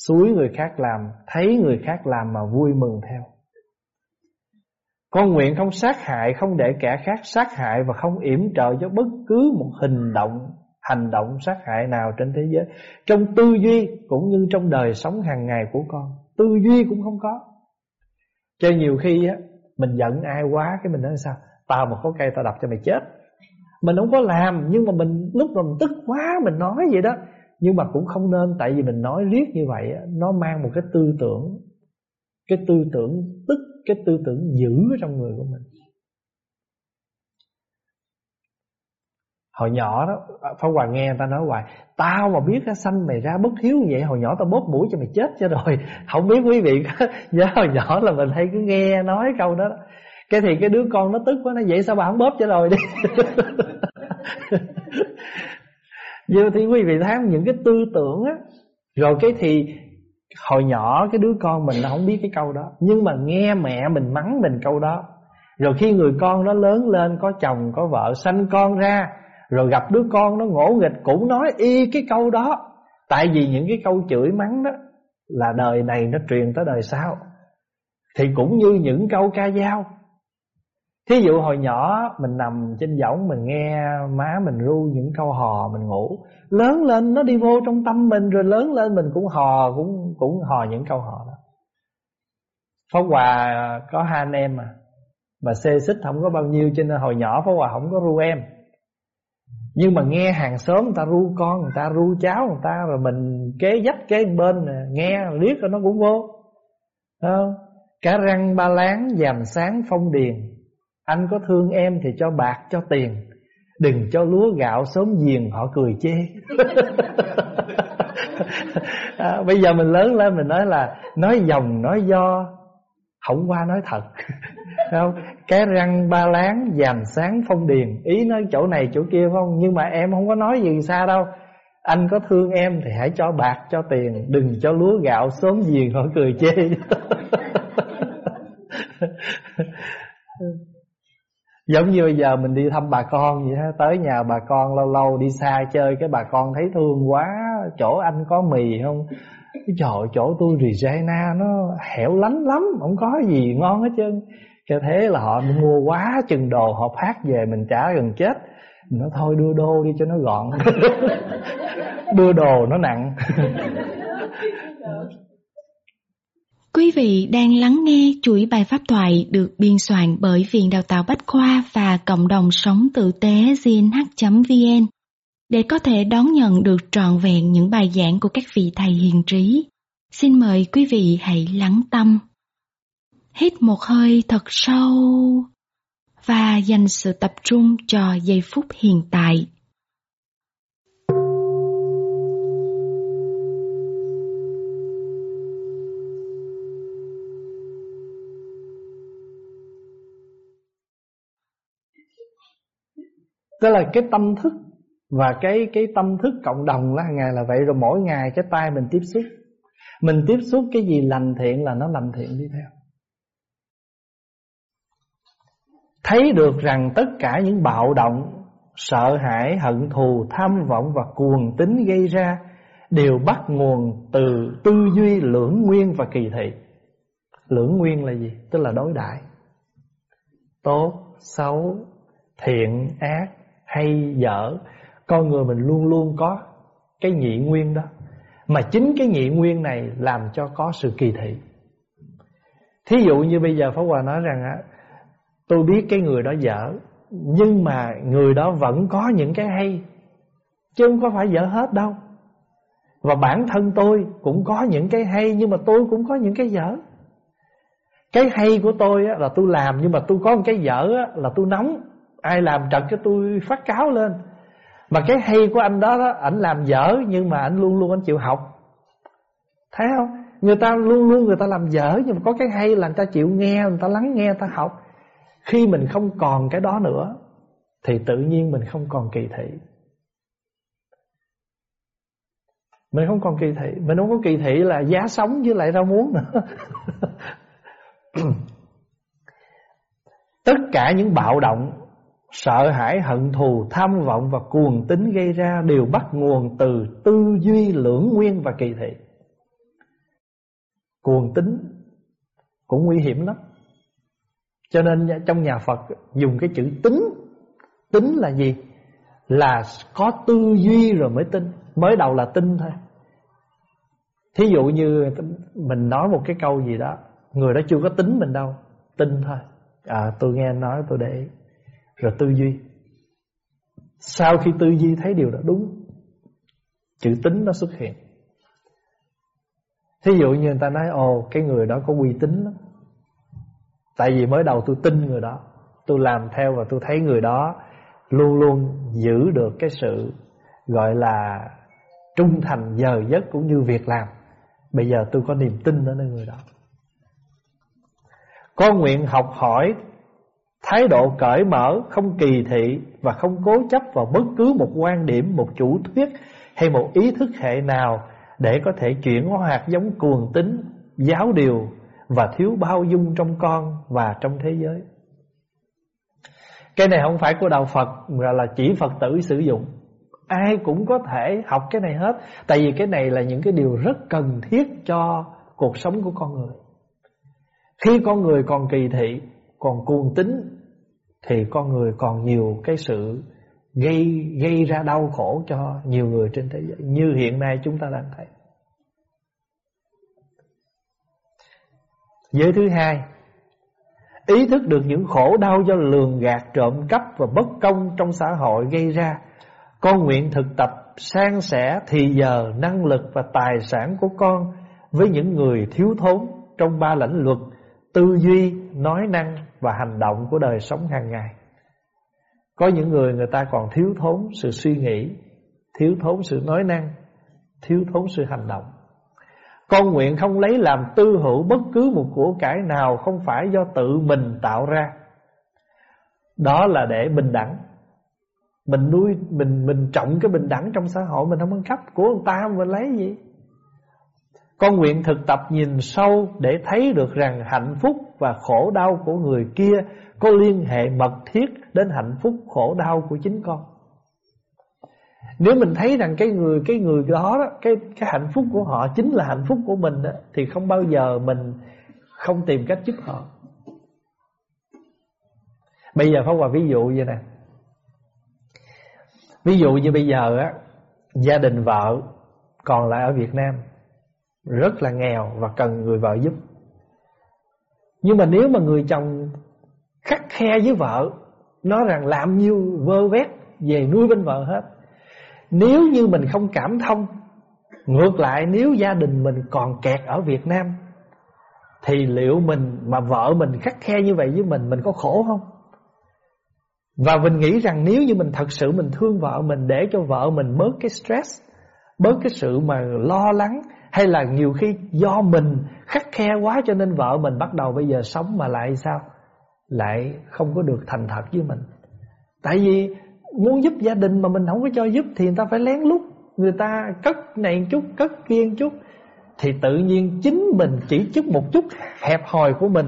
Speaker 1: Suối người khác làm, Thấy người khác làm mà vui mừng theo. Con nguyện không sát hại, Không để kẻ khác sát hại Và không yểm trợ cho bất cứ một hình động, Hành động sát hại nào trên thế giới. Trong tư duy Cũng như trong đời sống hàng ngày của con, Tư duy cũng không có. Cho nhiều khi á mình giận ai quá, cái mình nói sao? Tao mà có cây tao đập cho mày chết. Mình không có làm, Nhưng mà mình, lúc mà mình tức quá, Mình nói vậy đó. Nhưng mà cũng không nên, Tại vì mình nói riết như vậy Nó mang một cái tư tưởng, Cái tư tưởng tức, Cái tư tưởng dữ trong người của mình. Hồi nhỏ đó à, Pháp Hòa nghe người ta nói hoài, Tao mà biết á, sanh mày ra bất hiếu vậy, Hồi nhỏ tao bóp mũi cho mày chết cho rồi. Không biết quý vị nhớ hồi nhỏ là mình hay cứ nghe nói câu đó Cái thì cái đứa con nó tức quá, Nó, vậy sao bà không bóp cho rồi? Đi Vậy thì quý vị thấy những cái tư tưởng á. Rồi cái thì Hồi nhỏ cái đứa con mình nó không biết cái câu đó, Nhưng mà nghe mẹ mình mắng mình câu đó. Rồi khi người con nó lớn lên, Có chồng, có vợ, sanh con ra rồi gặp đứa con nó ngỗ nghịch cũng nói y cái câu đó. Tại vì những cái câu chửi mắng đó Là đời này nó truyền tới đời sau. Thì cũng như những câu ca dao. Thí dụ hồi nhỏ, mình nằm trên võng, Mình nghe má mình ru những câu hò, mình ngủ. Lớn lên nó đi vô trong tâm mình, Rồi lớn lên mình cũng hò, Cũng cũng hò những câu hò đó. Pháp Hòa, có hai anh em mà Mà xê xích không có bao nhiêu, Cho nên hồi nhỏ Pháp Hòa không có ru em nhưng mà nghe hàng xóm người ta ru con Người ta ru cháu người ta Rồi mình kế dắt kế bên nè Nghe liếc rồi nó cũng vô. Không? Cá răng ba láng Dàm sáng phong điền. Anh có thương em thì cho bạc cho tiền. Đừng cho lúa gạo sớm giềng họ cười chê. À, Bây giờ mình lớn lên mình nói là Nói dòng nói do Không qua nói thật. không? Cái răng ba láng, Dàm sáng phong điền. Ý nói chỗ này chỗ kia không? Nhưng mà em không có nói gì xa đâu. Anh có thương em thì hãy cho bạc, cho tiền. Đừng cho lúa gạo, sớm giềng họ cười chê Giống như bây giờ mình đi thăm bà con vậy đó Tới nhà bà con lâu lâu, đi xa chơi, Cái bà con thấy thương quá. Chỗ anh có mì không? Trời, chỗ tôi Regina nó hẻo lánh lắm, Không có gì ngon hết trơn cho thế là họ mua quá chừng đồ Họ phát về mình trả gần chết mình nói, thôi đưa đô đi cho nó gọn Đưa đồ nó nặng
Speaker 2: Quý vị đang lắng nghe chuỗi bài pháp thoại được biên soạn bởi Viện Đào tạo Bách Khoa và Cộng đồng Sống Tử tế gnh.vn để có thể đón nhận được trọn vẹn những bài giảng của các vị thầy hiền trí. Xin mời quý vị hãy lắng tâm. Hít một hơi thật sâu và dành sự tập trung cho giây phút hiện tại.
Speaker 1: Tức là cái tâm thức và cái cái tâm thức cộng đồng là ngày là vậy rồi mỗi ngày cái tay mình tiếp xúc mình tiếp xúc cái gì lành thiện là nó lành thiện đi theo thấy được rằng tất cả những bạo động sợ hãi hận thù tham vọng và cuồng tính gây ra đều bắt nguồn từ tư duy lưỡng nguyên và kỳ thị. Lưỡng nguyên là gì? Tức là đối đại, tốt xấu thiện ác hay dở. Con người mình luôn luôn có cái nhị nguyên đó. Mà chính cái nhị nguyên này làm cho có sự kỳ thị. Thí dụ như bây giờ Pháp Hòa nói rằng á tôi biết cái người đó dở, nhưng mà người đó vẫn có những cái hay, chứ không có phải dở hết đâu. Và bản thân tôi cũng có những cái hay, nhưng mà tôi cũng có những cái dở. Cái hay của tôi là tôi làm, nhưng mà tôi có một cái dở là tôi nóng. Ai làm trật cho tôi phát cáo lên. Mà cái hay của anh đó đó, ảnh làm dở, nhưng mà anh luôn luôn anh chịu học. Thấy không? Người ta luôn luôn người ta làm dở, nhưng mà có cái hay là người ta chịu nghe, người ta lắng nghe, người ta học khi mình không còn cái đó nữa, thì tự nhiên mình không còn kỳ thị. Mình không còn kỳ thị. Mình không có kỳ thị là giá sống với lại rau muống nữa. Tất cả những bạo động, Sợ hãi, hận thù, tham vọng và cuồng tính gây ra Đều bắt nguồn từ tư duy lưỡng nguyên và kỳ thị. Cuồng tính cũng nguy hiểm lắm. Cho nên trong nhà Phật dùng cái chữ tính. Tính là gì? Là có tư duy rồi mới tin. Mới đầu là tin thôi. Thí dụ như mình nói một cái câu gì đó, Người đó chưa có tính mình đâu, Tin thôi. À tôi nghe nói, tôi để ý. Rồi tư duy. Sau khi tư duy thấy điều đó đúng, Chữ tính nó xuất hiện. Thí dụ như người ta nói, Ồ, cái người đó có uy tín lắm. Tại vì mới đầu tôi tin người đó. Tôi làm theo và tôi thấy người đó Luôn luôn giữ được cái sự Gọi là Trung thành giờ giấc cũng như việc làm. Bây giờ tôi có niềm tin ở nơi người đó. Có nguyện học hỏi Thái độ cởi mở, không kỳ thị và không cố chấp vào bất cứ một quan điểm, một chủ thuyết hay một ý thức hệ nào để có thể chuyển hóa hạt giống cuồng tính, giáo điều và thiếu bao dung trong con và trong thế giới. Cái này không phải của đạo Phật, mà là chỉ Phật tử sử dụng. Ai cũng có thể học cái này hết Tại vì cái này là những cái điều rất cần thiết cho cuộc sống của con người Khi con người còn kỳ thị, còn cuồng tính thì con người còn nhiều cái sự gây gây ra đau khổ cho nhiều người trên thế giới như hiện nay chúng ta đang thấy. Giới thứ hai, ý thức được những khổ đau do lường gạt, trộm cắp và bất công trong xã hội gây ra, con nguyện thực tập san sẻ thì giờ, năng lực và tài sản của con với những người thiếu thốn trong ba lãnh luật tư duy, nói năng và hành động của đời sống hàng ngày. Có những người người ta còn thiếu thốn sự suy nghĩ, thiếu thốn sự nói năng, thiếu thốn sự hành động. Con nguyện không lấy làm tư hữu bất cứ một của cải nào không phải do tự mình tạo ra. Đó là để bình đẳng. Mình nuôi, mình mình trọng cái bình đẳng trong xã hội mình không ăn cắp của người ta mình lấy gì? Con nguyện thực tập nhìn sâu Để thấy được rằng hạnh phúc và khổ đau của người kia Có liên hệ mật thiết đến hạnh phúc khổ đau của chính con nếu mình thấy rằng cái người cái người đó, đó cái cái hạnh phúc của họ chính là hạnh phúc của mình đó, thì không bao giờ mình không tìm cách giúp họ. Bây giờ phong Hòa ví dụ vậy nè Ví dụ như bây giờ á Gia đình vợ còn lại ở Việt Nam Rất là nghèo và cần người vợ giúp Nhưng mà nếu mà người chồng khắc khe với vợ Nói rằng làm nhiêu vơ vét về nuôi bên vợ hết nếu như mình không cảm thông, Ngược lại nếu gia đình mình còn kẹt ở Việt Nam, Thì liệu mình mà vợ mình khắc khe như vậy với mình Mình có khổ không? Và mình nghĩ rằng nếu như mình thật sự mình thương vợ mình Để cho vợ mình bớt cái stress, Bớt cái sự mà lo lắng, Hay là nhiều khi do mình khắc khe quá Cho nên vợ mình bắt đầu bây giờ sống mà lại sao Lại không có được thành thật với mình Tại vì muốn giúp gia đình mà mình không có cho giúp Thì người ta phải lén lút. Người ta cất này chút, cất kia chút. Thì tự nhiên chính mình chỉ chút một chút hẹp hòi của mình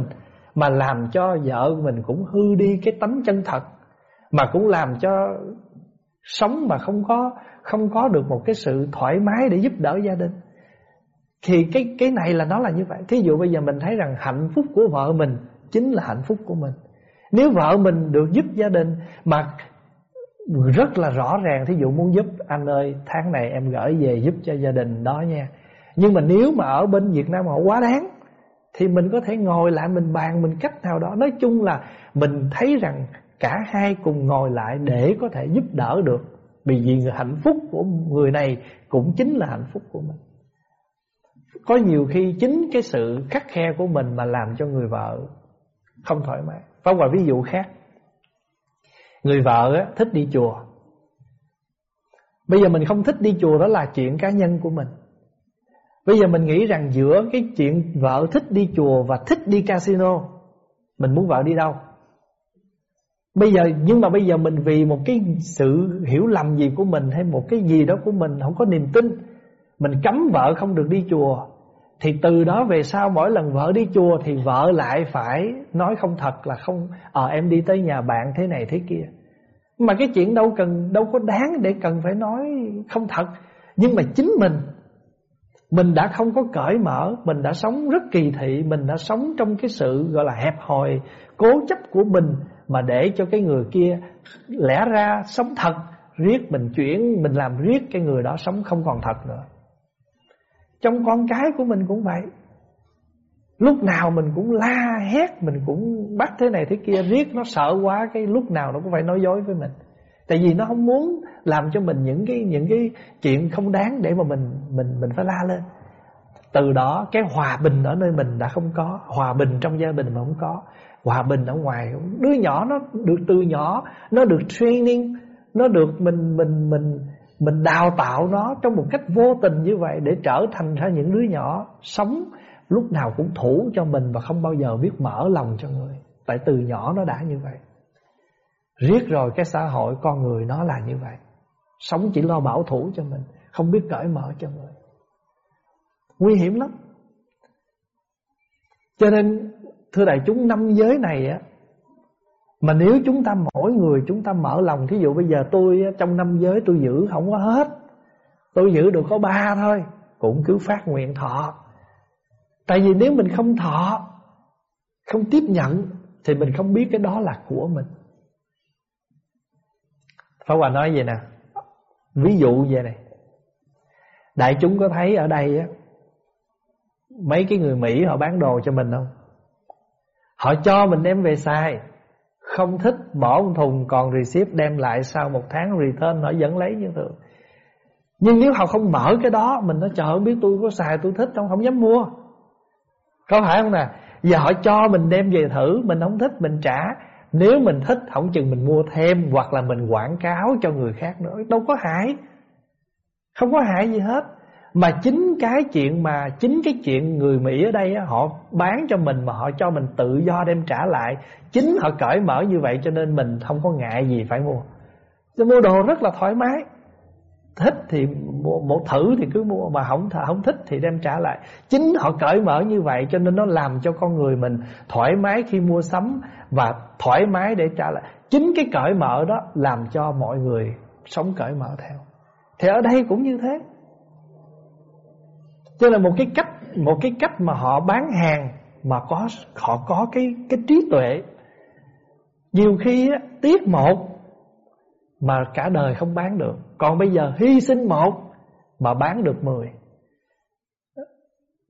Speaker 1: Mà làm cho vợ mình cũng hư đi cái tánh chân thật mà cũng làm cho sống mà không có không có được một cái sự thoải mái để giúp đỡ gia đình. Thì cái cái này là nó là như vậy. Thí dụ bây giờ mình thấy rằng hạnh phúc của vợ mình chính là hạnh phúc của mình. Nếu vợ mình được giúp gia đình mà rất là rõ ràng, thí dụ muốn giúp anh ơi, tháng này em gửi về giúp cho gia đình đó nha. Nhưng mà nếu mà ở bên Việt Nam họ quá đáng, thì mình có thể ngồi lại, mình bàn, mình cách nào đó. Nói chung là mình thấy rằng Cả hai cùng ngồi lại để có thể giúp đỡ được. Vì vì hạnh phúc của người này Cũng chính là hạnh phúc của mình. Có nhiều khi chính cái sự khắc khe của mình Mà làm cho người vợ Không thoải mái. Pháp Hòa ví dụ khác Người vợ á, thích đi chùa. Bây giờ mình không thích đi chùa Đó là chuyện cá nhân của mình. Bây giờ mình nghĩ rằng giữa cái chuyện vợ thích đi chùa và thích đi casino Mình muốn vợ đi đâu? Bây giờ nhưng mà bây giờ mình vì một cái sự hiểu lầm gì của mình hay một cái gì đó của mình không có niềm tin, mình cấm vợ không được đi chùa thì từ đó về sau mỗi lần vợ đi chùa thì vợ lại phải nói không thật là không ờ à, em đi tới nhà bạn thế này thế kia. Mà cái chuyện đâu cần đâu có đáng để cần phải nói không thật. Nhưng mà chính mình mình đã không có cởi mở, mình đã sống rất kỳ thị, mình đã sống trong cái sự gọi là hẹp hòi, cố chấp của mình mà để cho cái người kia lẽ ra sống thật riết mình chuyển mình làm riết cái người đó sống không còn thật nữa trong con cái của mình cũng vậy. Lúc nào mình cũng la hét, mình cũng bắt thế này thế kia, riết nó, sợ quá, cái lúc nào nó cũng phải nói dối với mình. Tại vì nó không muốn làm cho mình những cái những cái chuyện không đáng để mà mình mình mình phải la lên. Từ đó, cái hòa bình ở nơi mình đã không có, hòa bình trong gia đình mà không có. Hòa bình ở ngoài, đứa nhỏ nó được, từ nhỏ nó được training, nó được mình mình mình mình đào tạo nó trong một cách vô tình như vậy để trở thành ra những đứa nhỏ sống lúc nào cũng thủ cho mình và không bao giờ biết mở lòng cho người. Tại từ nhỏ nó đã như vậy. Riết rồi cái xã hội con người nó là như vậy. Sống chỉ lo bảo thủ cho mình, không biết cởi mở cho người. Nguy hiểm lắm. Cho nên, Thưa đại chúng, năm giới này á mà nếu chúng ta, mỗi người chúng ta mở lòng, Thí dụ bây giờ tôi trong năm giới tôi giữ không có hết. Tôi giữ được có ba thôi, Cũng cứ phát nguyện thọ. Tại vì nếu mình không thọ, Không tiếp nhận, Thì mình không biết cái đó là của mình. Pháp Hòa nói vậy nè, Ví dụ vậy này. Đại chúng có thấy ở đây á, Mấy cái người Mỹ họ bán đồ cho mình không? Họ cho mình đem về xài. Không thích bỏ một thùng Còn receipt đem lại sau một tháng return, nó vẫn lấy như thường. Nhưng nếu họ không mở cái đó, Mình nói, trời không biết tôi có xài tôi thích không Không dám mua. Có phải không nè? Giờ họ cho mình đem về thử, Mình không thích, mình trả. Nếu mình thích, không chừng mình mua thêm, Hoặc là mình quảng cáo cho người khác nữa. Đâu có hại. Không có hại gì hết mà chính cái chuyện mà Chính cái chuyện người Mỹ ở đây Họ bán cho mình mà họ cho mình tự do đem trả lại. Chính họ cởi mở như vậy Cho nên mình không có ngại gì phải mua. Cho mua đồ rất là thoải mái. Thích thì mua, một thử thì cứ mua mà không không thích thì đem trả lại. Chính họ cởi mở như vậy cho nên nó làm cho con người mình thoải mái khi mua sắm và thoải mái để trả lại. Chính cái cởi mở đó làm cho mọi người sống cởi mở theo. Thì ở đây cũng như thế cho là một cái cách một cái cách mà họ bán hàng mà có họ có cái cái trí tuệ. Nhiều khi á, tiếc một mà cả đời không bán được. Còn bây giờ hy sinh một mà bán được mười.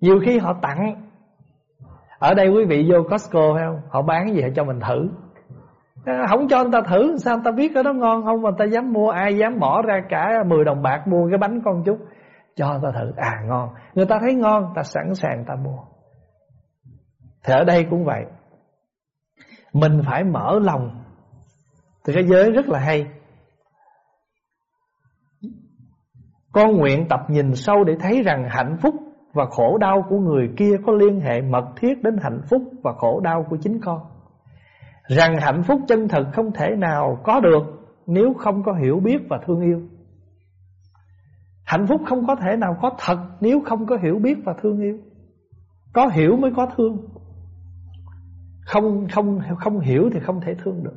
Speaker 1: Nhiều khi họ tặng. Ở đây quý vị vô Costco phải không? Họ bán gì cho mình thử. À, không cho người ta thử sao người ta biết cái đó ngon không? Mà người ta dám mua ai dám bỏ ra cả 10 đồng bạc mua cái bánh con chút cho người ta thử. À ngon. Người ta thấy ngon, ta sẵn sàng ta mua. Thì ở đây cũng vậy. Mình phải mở lòng. Thì cái giới rất là hay. Con nguyện tập nhìn sâu để thấy rằng hạnh phúc và khổ đau của người kia có liên hệ mật thiết đến hạnh phúc và khổ đau của chính con. Rằng hạnh phúc chân thật không thể nào có được nếu không có hiểu biết và thương yêu. Hạnh phúc không có thể nào có thật nếu không có hiểu biết và thương yêu. Có hiểu mới có thương. Không không không hiểu thì không thể thương được.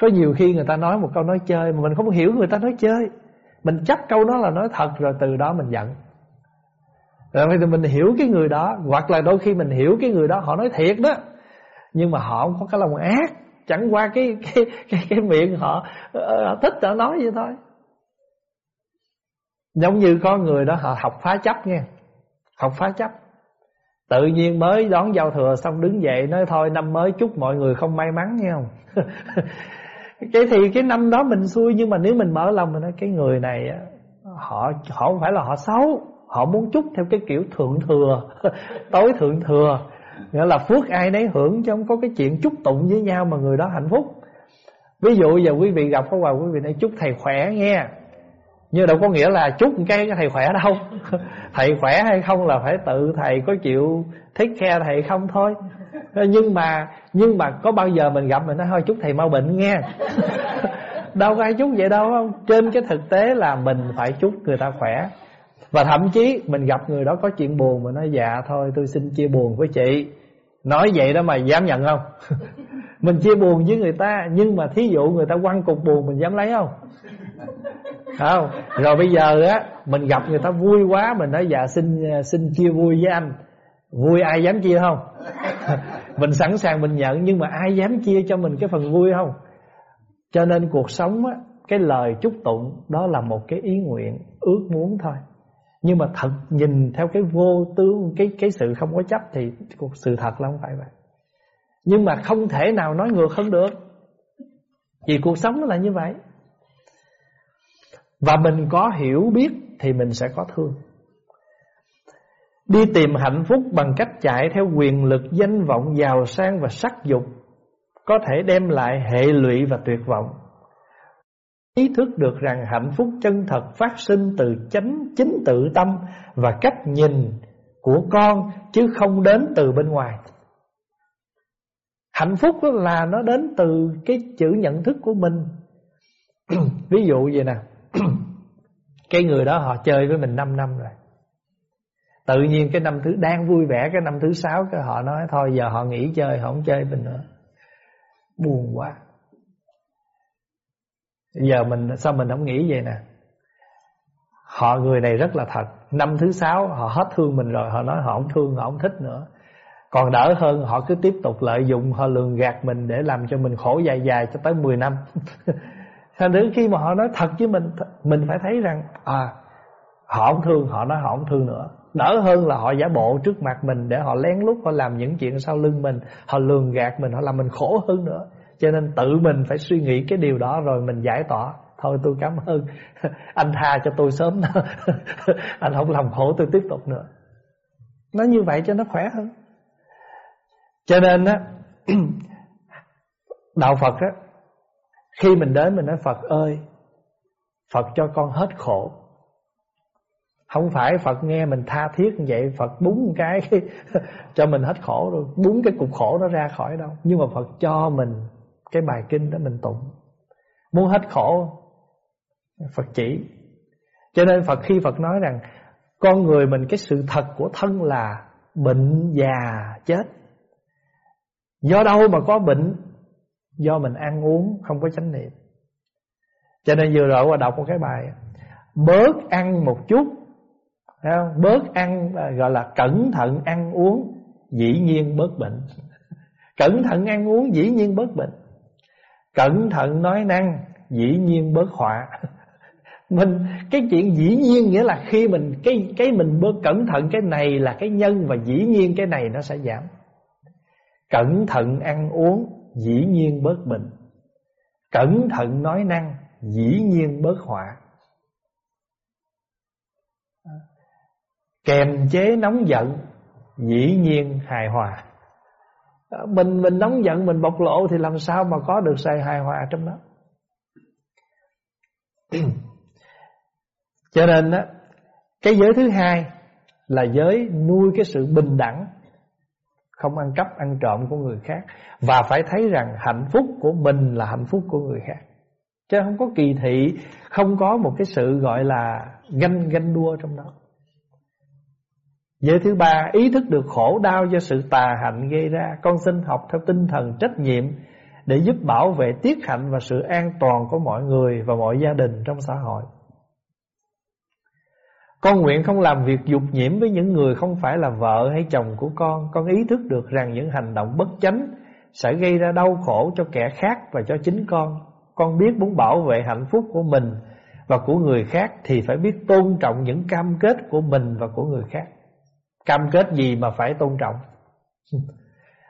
Speaker 1: Có nhiều khi người ta nói một câu nói chơi Mà mình không hiểu người ta nói chơi Mình chấp câu đó là nói thật Rồi từ đó mình giận Rồi thì mình hiểu cái người đó Hoặc là đôi khi mình hiểu cái người đó Họ nói thiệt đó Nhưng mà họ không có cái lòng ác Chẳng qua cái cái cái, cái miệng họ, uh, thích họ nói vậy thôi Giống như có người đó, họ học phá chấp nha Học phá chấp. Tự nhiên mới đón giao thừa xong đứng dậy Nói, thôi, năm mới chúc mọi người không may mắn nghe không? Cái thì cái năm đó mình xui, nhưng mà nếu mình mở lòng mình nói, cái người này họ họ không phải là họ xấu, họ muốn chúc theo cái kiểu thượng thừa, tối thượng thừa. Nghĩa là phước ai nấy hưởng, chứ không có cái chuyện chúc tụng với nhau mà người đó hạnh phúc. Ví dụ giờ quý vị gặp Pháp Hòa, quý vị nói, chúc thầy khỏe nghe nhưng đâu có nghĩa là chúc cái thầy khỏe đâu. Thầy khỏe hay không là phải tự thầy có chịu thích khe thầy không thôi. Nhưng mà nhưng mà có bao giờ mình gặp mình nói, thôi chúc thầy mau bệnh nghe. Đâu có ai chúc vậy đâu, không? Trên cái thực tế là mình phải chúc người ta khỏe. Và thậm chí mình gặp người đó có chuyện buồn mà nói dạ thôi, tôi xin chia buồn với chị. Nói vậy đó mà dám nhận không? Mình chia buồn với người ta, nhưng mà thí dụ người ta quăng cục buồn mình dám lấy không? Không? Rồi bây giờ á, mình gặp người ta vui quá, mình nói dạ xin ờ, xin chia vui với anh. Vui ai dám chia không? Mình sẵn sàng mình nhận, nhưng mà ai dám chia cho mình cái phần vui không? Cho nên cuộc sống á, cái lời chúc tụng đó là một cái ý nguyện, ước muốn thôi. Nhưng mà thật, nhìn theo cái vô tư, cái cái sự không có chấp thì cuộc sự thật là không phải vậy. Nhưng mà không thể nào nói ngược hơn được. Vì cuộc sống nó là như vậy và mình có hiểu biết thì mình sẽ có thương. Đi tìm hạnh phúc bằng cách chạy theo quyền lực, danh vọng, giàu sang và sắc dục Có thể đem lại hệ lụy và tuyệt vọng. Ý thức được rằng hạnh phúc chân thật phát sinh từ chánh chính tự tâm Và cách nhìn của con chứ không đến từ bên ngoài. Hạnh phúc là nó đến từ cái chữ nhận thức của mình. Ví dụ vậy nè. Cái người đó họ chơi với mình 5 năm rồi. Tự nhiên cái năm thứ đang vui vẻ, Cái năm thứ sáu, cái họ nói, Thôi giờ họ nghỉ chơi, họ không chơi mình nữa. Buồn quá. Giờ mình, sao mình không nghĩ vậy nè? Họ người này rất là thật. Năm thứ sáu, họ hết thương mình rồi, Họ nói họ không thương, họ không thích nữa. Còn đỡ hơn, họ cứ tiếp tục lợi dụng, Họ lường gạt mình để làm cho mình khổ dài dài Cho tới 10 năm. Thành thử khi mà họ nói thật với mình Mình phải thấy rằng À họ không thương, họ nói họ không thương nữa. Đỡ hơn là họ giả bộ trước mặt mình Để họ lén lút họ làm những chuyện sau lưng mình, Họ lường gạt mình, Họ làm mình khổ hơn nữa. Cho nên tự mình phải suy nghĩ cái điều đó Rồi mình giải tỏa. Thôi tôi cảm ơn Anh tha cho tôi sớm Anh không làm khổ tôi tiếp tục nữa. Nó như vậy cho nó khỏe hơn. Cho nên á, Đạo Phật á khi mình đến mình nói, Phật ơi, Phật cho con hết khổ. Không phải Phật nghe mình tha thiết như vậy, Phật búng cái cho mình hết khổ rồi Búng cái cục khổ nó ra khỏi đâu. Nhưng mà Phật cho mình cái bài kinh đó mình tụng. Muốn hết khổ, Phật chỉ. Cho nên Phật khi Phật nói rằng, Con người mình cái sự thật của thân là Bệnh già chết. Do đâu mà có bệnh Do mình ăn uống, không có chánh niệm. Cho nên vừa rồi qua đọc một cái bài, Bớt ăn một chút. Không? Bớt ăn, gọi là cẩn thận ăn uống, Dĩ nhiên bớt bệnh. Cẩn thận ăn uống, dĩ nhiên bớt bệnh. Cẩn thận nói năng, Dĩ nhiên bớt họa. Mình, cái chuyện dĩ nhiên nghĩa là khi mình, cái cái mình bớt cẩn thận, cái này là cái nhân và dĩ nhiên cái này nó sẽ giảm. Cẩn thận ăn uống dĩ nhiên bớt bệnh. Cẩn thận nói năng, dĩ nhiên bớt họa. Kèm chế nóng giận, dĩ nhiên hài hòa. Mình mình nóng giận, mình bộc lộ thì làm sao mà có được sự hài hòa trong đó? Cho nên á, cái giới thứ hai là giới nuôi cái sự bình đẳng không ăn cắp, ăn trộm của người khác. Và phải thấy rằng hạnh phúc của mình là hạnh phúc của người khác. Chứ không có kỳ thị, không có một cái sự gọi là ganh ganh đua trong đó. Giới thứ ba, ý thức được khổ đau do sự tà hạnh gây ra. Con xin học theo tinh thần trách nhiệm Để giúp bảo vệ tiết hạnh và sự an toàn của mọi người và mọi gia đình trong xã hội. Con nguyện không làm việc dục nhiễm với những người không phải là vợ hay chồng của con. Con ý thức được rằng những hành động bất chánh Sẽ gây ra đau khổ cho kẻ khác và cho chính con. Con biết muốn bảo vệ hạnh phúc của mình và của người khác Thì phải biết tôn trọng những cam kết của mình và của người khác. Cam kết gì mà phải tôn trọng?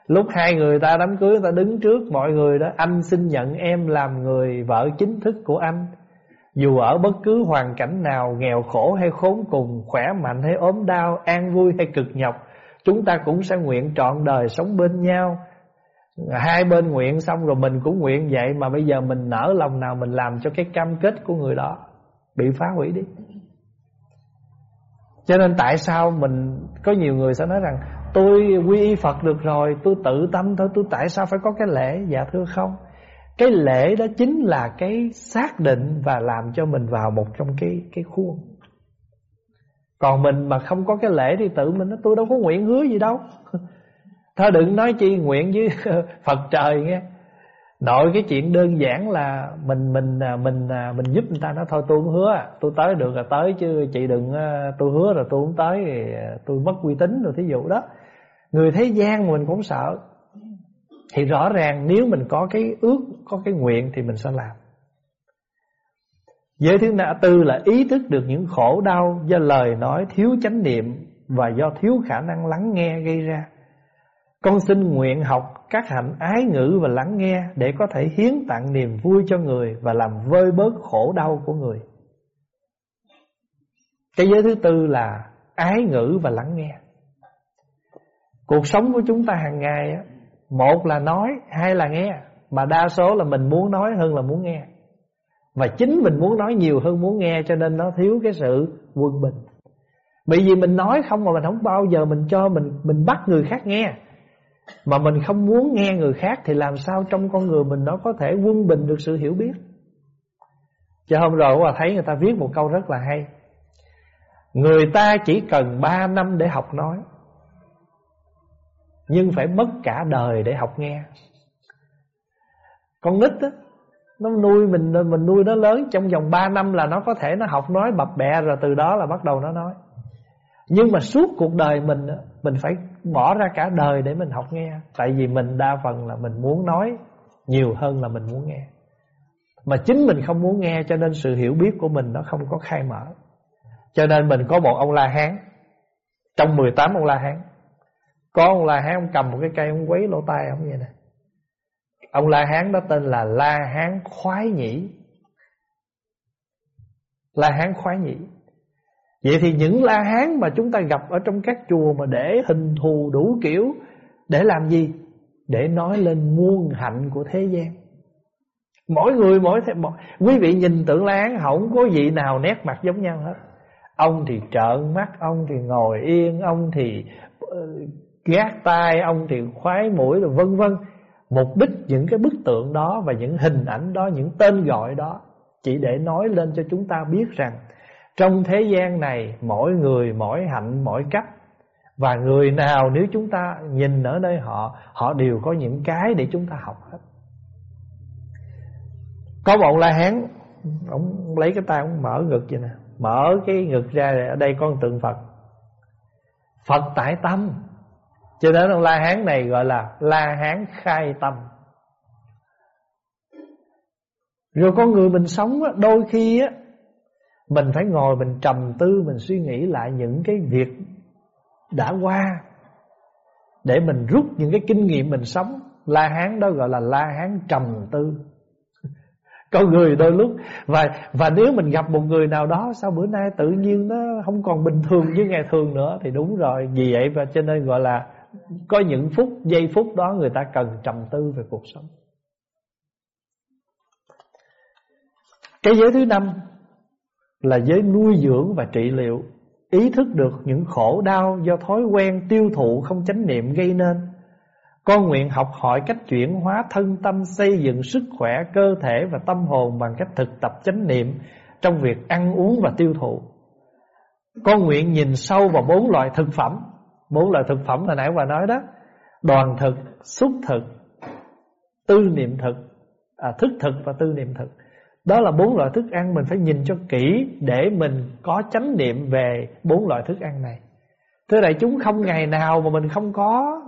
Speaker 1: Lúc hai người ta đám cưới, ta đứng trước mọi người đó, Anh xin nhận em làm người vợ chính thức của anh. Dù ở bất cứ hoàn cảnh nào, Nghèo khổ hay khốn cùng, Khỏe mạnh hay ốm đau, An vui hay cực nhọc, Chúng ta cũng sẽ nguyện trọn đời sống bên nhau. Hai bên nguyện xong rồi mình cũng nguyện vậy, Mà bây giờ mình nở lòng nào Mình làm cho cái cam kết của người đó Bị phá hủy đi. Cho nên tại sao mình, Có nhiều người sẽ nói rằng, Tôi quy y Phật được rồi, Tôi tự tâm thôi, Tôi tại sao phải có cái lễ? Dạ thưa không. Cái lễ đó chính là cái xác định Và làm cho mình vào một trong cái cái khuôn Còn mình mà không có cái lễ Thì tự mình nó tôi đâu có nguyện hứa gì đâu Thôi đừng nói chi nguyện với Phật trời nghe Nội cái chuyện đơn giản là mình mình à, mình à, mình giúp người ta nói thôi tôi cũng hứa, à, tôi tới được là tới chứ chị đừng tôi hứa rồi tôi không tới thì tôi mất uy tín rồi thí dụ đó. Người thế gian mình cũng sợ. Thì rõ ràng nếu mình có cái ước, có cái nguyện thì mình sẽ làm. Giới thứ tư là ý thức được những khổ đau do lời nói thiếu chánh niệm và do thiếu khả năng lắng nghe gây ra. Con xin nguyện học các hạnh ái ngữ và lắng nghe để có thể hiến tặng niềm vui cho người và làm vơi bớt khổ đau của người. Cái giới thứ tư là ái ngữ và lắng nghe. Cuộc sống của chúng ta hàng ngày một là nói, hai là nghe, mà đa số là mình muốn nói hơn là muốn nghe. Và chính mình muốn nói nhiều hơn muốn nghe cho nên nó thiếu cái sự quân bình. Bởi vì mình nói không mà mình không bao giờ mình cho mình mình bắt người khác nghe. Mà mình không muốn nghe người khác Thì làm sao trong con người mình nó có thể quân bình được sự hiểu biết Chứ hôm rồi bà thấy người ta viết một câu rất là hay Người ta chỉ cần 3 năm để học nói, Nhưng phải mất cả đời để học nghe con nít á, Nó nuôi mình mình nuôi nó lớn Trong vòng 3 năm là nó có thể nó học nói bập bẹ Rồi từ đó là bắt đầu nó nói. Nhưng mà suốt cuộc đời mình Mình phải bỏ ra cả đời để mình học nghe. Tại vì mình đa phần là mình muốn nói, Nhiều hơn là mình muốn nghe. Mà chính mình không muốn nghe Cho nên sự hiểu biết của mình nó không có khai mở. Cho nên mình có một ông La Hán, Trong 18 ông La Hán. Có ông La Hán, ông cầm một cái cây, Ông quấy lỗ tai ông vậy nè. Ông La Hán đó tên là La Hán Khoái Nhĩ. La Hán Khoái Nhĩ. Vậy thì những La Hán mà chúng ta gặp ở trong các chùa mà để hình thù đủ kiểu Để làm gì? Để nói lên muôn hạnh của thế gian. Mỗi người mỗi thế mỗi, Quý vị nhìn tượng La Hán không có vị nào nét mặt giống nhau hết. Ông thì trợn mắt, ông thì ngồi yên, ông thì ờ, gác tai, ông thì khoái mũi rồi vân vân. Mục đích những cái bức tượng đó và những hình ảnh đó, những tên gọi đó Chỉ để nói lên cho chúng ta biết rằng Trong thế gian này Mỗi người mỗi hạnh mỗi cách Và người nào nếu chúng ta nhìn ở nơi họ Họ đều có những cái để chúng ta học hết. Có một La Hán Ông lấy cái tay ông mở ngực vậy nè Mở cái ngực ra Ở đây con tượng Phật. Phật tại tâm. Cho nên ông La Hán này gọi là La Hán khai tâm. Rồi con người mình sống á, Đôi khi á Mình phải ngồi mình trầm tư Mình suy nghĩ lại những cái việc Đã qua Để mình rút những cái kinh nghiệm mình sống. La Hán đó gọi là La Hán trầm tư. Con người đôi lúc và và nếu mình gặp một người nào đó sau bữa nay tự nhiên nó không còn bình thường như ngày thường nữa thì đúng rồi vì vậy và cho nên gọi là có những phút giây phút đó người ta cần trầm tư về cuộc sống. Cái giới thứ năm là giới nuôi dưỡng và trị liệu. Ý thức được những khổ đau do thói quen tiêu thụ không chánh niệm gây nên. Con nguyện học hỏi cách chuyển hóa thân tâm xây dựng sức khỏe cơ thể và tâm hồn bằng cách thực tập chánh niệm trong việc ăn uống và tiêu thụ. Con nguyện nhìn sâu vào bốn loại thực phẩm, bốn loại thực phẩm là nãy bà nói đó, đoàn thực, xúc thực, tư niệm thực, à, thức thực và tư niệm thực. Đó là bốn loại thức ăn mình phải nhìn cho kỹ để mình có chánh niệm về bốn loại thức ăn này. Thưa đại chúng không ngày nào mà mình không có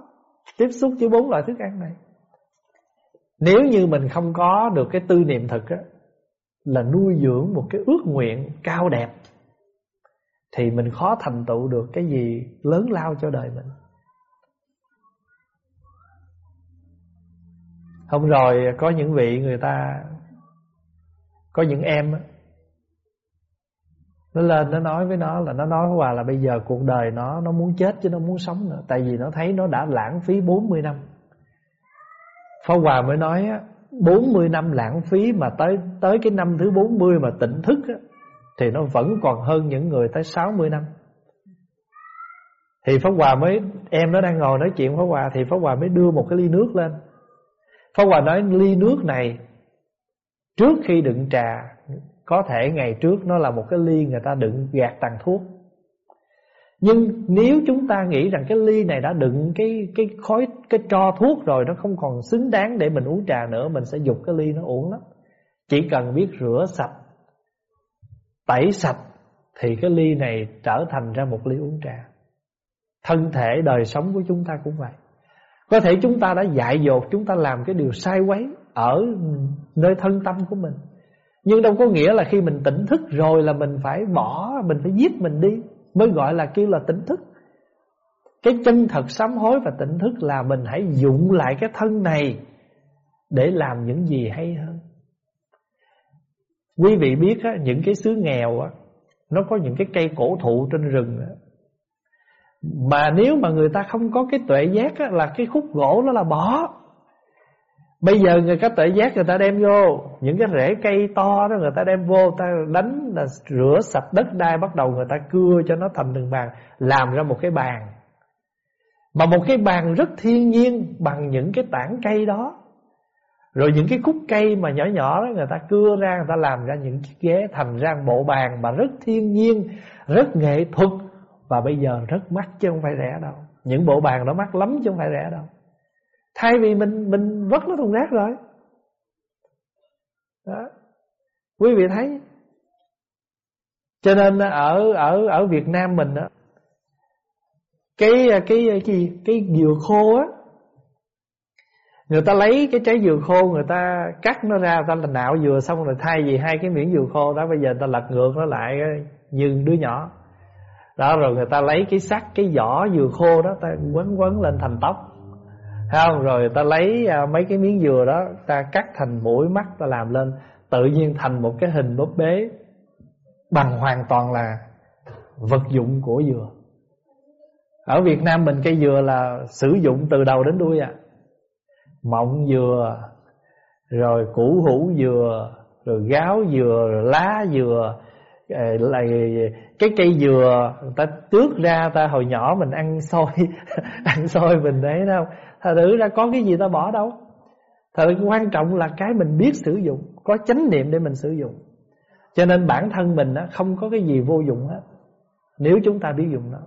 Speaker 1: tiếp xúc với bốn loại thức ăn này nếu như mình không có được cái tư niệm thực á là nuôi dưỡng một cái ước nguyện cao đẹp thì mình khó thành tựu được cái gì lớn lao cho đời mình. Không rồi có những vị người ta có những em nó lên nó nói với nó là nó nói với Hòa là bây giờ cuộc đời nó nó muốn chết chứ nó muốn sống nữa. Tại vì nó thấy nó đã lãng phí 40 năm. Pháp Hòa mới nói á 40 năm lãng phí mà tới tới cái năm thứ 40 mà tỉnh thức á, thì nó vẫn còn hơn những người tới 60 năm. Thì Pháp Hòa mới, em nó đang ngồi nói chuyện Pháp Hòa, thì Pháp Hòa mới đưa một cái ly nước lên. Pháp Hòa nói ly nước này, trước khi đựng trà, có thể ngày trước nó là một cái ly người ta đựng gạt tàn thuốc Nhưng nếu chúng ta nghĩ rằng cái ly này đã đựng cái cái khói, cái tro thuốc rồi, Nó không còn xứng đáng để mình uống trà nữa, Mình sẽ dục cái ly nó uống lắm Chỉ cần biết rửa sạch Tẩy sạch, Thì cái ly này trở thành ra một ly uống trà. Thân thể, đời sống của chúng ta cũng vậy. Có thể chúng ta đã dại dột, Chúng ta làm cái điều sai quấy Ở nơi thân tâm của mình. Nhưng đâu có nghĩa là khi mình tỉnh thức rồi là mình phải bỏ, Mình phải giết mình đi, Mới gọi là kêu là tỉnh thức. Cái chân thật sám hối và tỉnh thức là Mình hãy dụng lại cái thân này Để làm những gì hay hơn. Quý vị biết á, những cái xứ nghèo á, Nó có những cái cây cổ thụ trên rừng á, Mà nếu mà người ta không có cái tuệ giác á, Là cái khúc gỗ đó là bỏ. Bây giờ người có tuệ giác người ta đem vô Những cái rễ cây to đó người ta đem vô Ta đánh là rửa sạch đất đai Bắt đầu người ta cưa cho nó thành từng bàn Làm ra một cái bàn. Mà một cái bàn rất thiên nhiên Bằng những cái tảng cây đó. Rồi những cái khúc cây mà nhỏ nhỏ đó, Người ta cưa ra, người ta làm ra những chiếc ghế Thành ra bộ bàn mà rất thiên nhiên, Rất nghệ thuật. Và bây giờ rất mắc chứ không phải rẻ đâu. Những bộ bàn đó mắc lắm chứ không phải rẻ đâu. Thay vì mình mình vứt nó thùng rác rồi. Đó. Quý vị thấy? Cho nên ở ở ở Việt Nam mình á, cái cái cái gì? Cái dừa khô á người ta lấy cái trái dừa khô người ta cắt nó ra người ta là nạo dừa xong rồi thay vì hai cái miếng dừa khô đó bây giờ người ta lật ngược nó lại ờ, như đứa nhỏ. Đó rồi người ta lấy cái sắt cái vỏ dừa khô đó ta quấn quấn lên thành tóc. Không? Rồi ta lấy à, mấy cái miếng dừa đó ta cắt thành mũi mắt ta làm lên. Tự nhiên thành một cái hình búp bế bằng hoàn toàn là vật dụng của dừa. Ở Việt Nam mình cây dừa là sử dụng từ đầu đến đuôi à mọng dừa, rồi củ hủ dừa, rồi gáo dừa, rồi lá dừa. Ờ, là cái cây dừa, người ta tước ra ta hồi nhỏ mình ăn xôi ăn xôi mình đấy đâu Thật thử ra có cái gì ta bỏ đâu. Thật quan trọng là cái mình biết sử dụng, Có chánh niệm để mình sử dụng. Cho nên bản thân mình không có cái gì vô dụng hết. Nếu chúng ta biết dùng nó.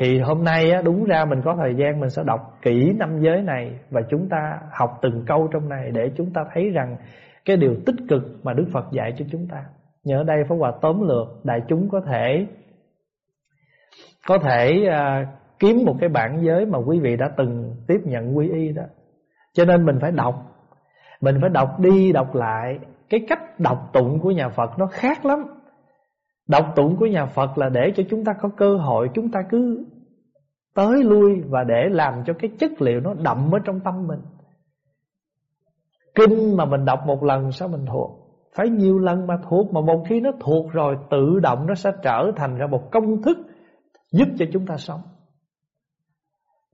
Speaker 1: Thì hôm nay á, đúng ra mình có thời gian Mình sẽ đọc kỹ năm giới này Và chúng ta học từng câu trong này Để chúng ta thấy rằng Cái điều tích cực mà Đức Phật dạy cho chúng ta. Nhớ đây Pháp Hòa tóm lược Đại chúng có thể Có thể à, kiếm một cái bản giới Mà quý vị đã từng tiếp nhận quy y đó. Cho nên mình phải đọc Mình phải đọc đi đọc lại. Cái cách đọc tụng của nhà Phật nó khác lắm. Đọc tụng của nhà Phật là để cho chúng ta có cơ hội, Chúng ta cứ tới lui Và để làm cho cái chất liệu nó đậm ở trong tâm mình. Kinh mà mình đọc một lần, sao mình thuộc? Phải nhiều lần mà thuộc, Mà một khi nó thuộc rồi, tự động nó sẽ trở thành ra một công thức Giúp cho chúng ta sống.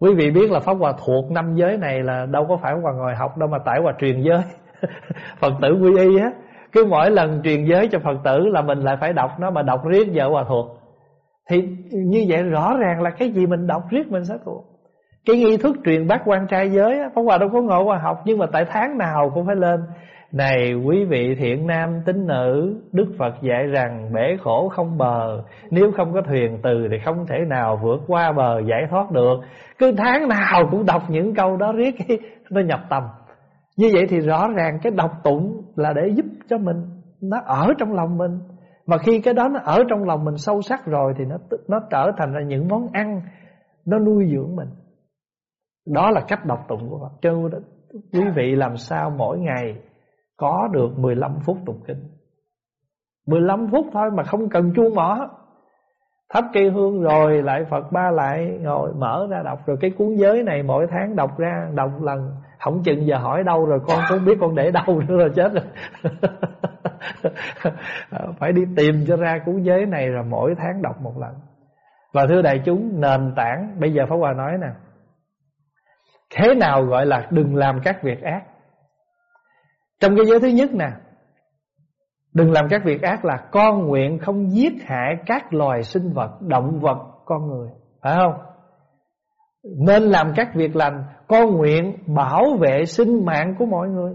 Speaker 1: Quý vị biết là Pháp Hòa thuộc năm giới này là đâu có phải Hòa ngồi học đâu mà tại Hòa truyền giới. Phật tử quy y á. Cứ mỗi lần truyền giới cho Phật tử là mình lại phải đọc nó Mà đọc riết vợ hòa thuộc. Thì như vậy rõ ràng là cái gì mình đọc riết mình sẽ thuộc. Cái nghi thức truyền bác quan trai giới á, Pháp Hòa đâu có ngộ hòa học, Nhưng mà tại tháng nào cũng phải lên. Này quý vị thiện nam tín nữ, Đức Phật dạy rằng bể khổ không bờ. Nếu không có thuyền từ Thì không thể nào vượt qua bờ giải thoát được. Cứ tháng nào cũng đọc những câu đó riết, Nó nhập tâm như vậy thì rõ ràng cái đọc tụng là để giúp cho mình, Nó ở trong lòng mình. Mà khi cái đó nó ở trong lòng mình sâu sắc rồi Thì nó nó trở thành ra những món ăn Nó nuôi dưỡng mình. Đó là cách đọc tụng của Phật. Chứ quý vị làm sao mỗi ngày Có được 15 phút tụng kinh? 15 phút thôi mà không cần chuông mỏ Thắp cây hương rồi lại Phật ba lại ngồi mở ra đọc. Rồi cái cuốn giới này mỗi tháng đọc ra đọc lần không chừng giờ hỏi đâu rồi con cũng biết con để đâu nữa rồi chết rồi. Phải đi tìm cho ra cuốn giới này rồi mỗi tháng đọc một lần. Và thưa đại chúng nền tảng Bây giờ Pháp Hòa nói nè. Thế nào gọi là đừng làm các việc ác? Trong cái giới thứ nhất nè Đừng làm các việc ác là con nguyện không giết hại các loài sinh vật, động vật, con người. Phải không? Nên làm các việc lành Con nguyện bảo vệ sinh mạng của mọi người.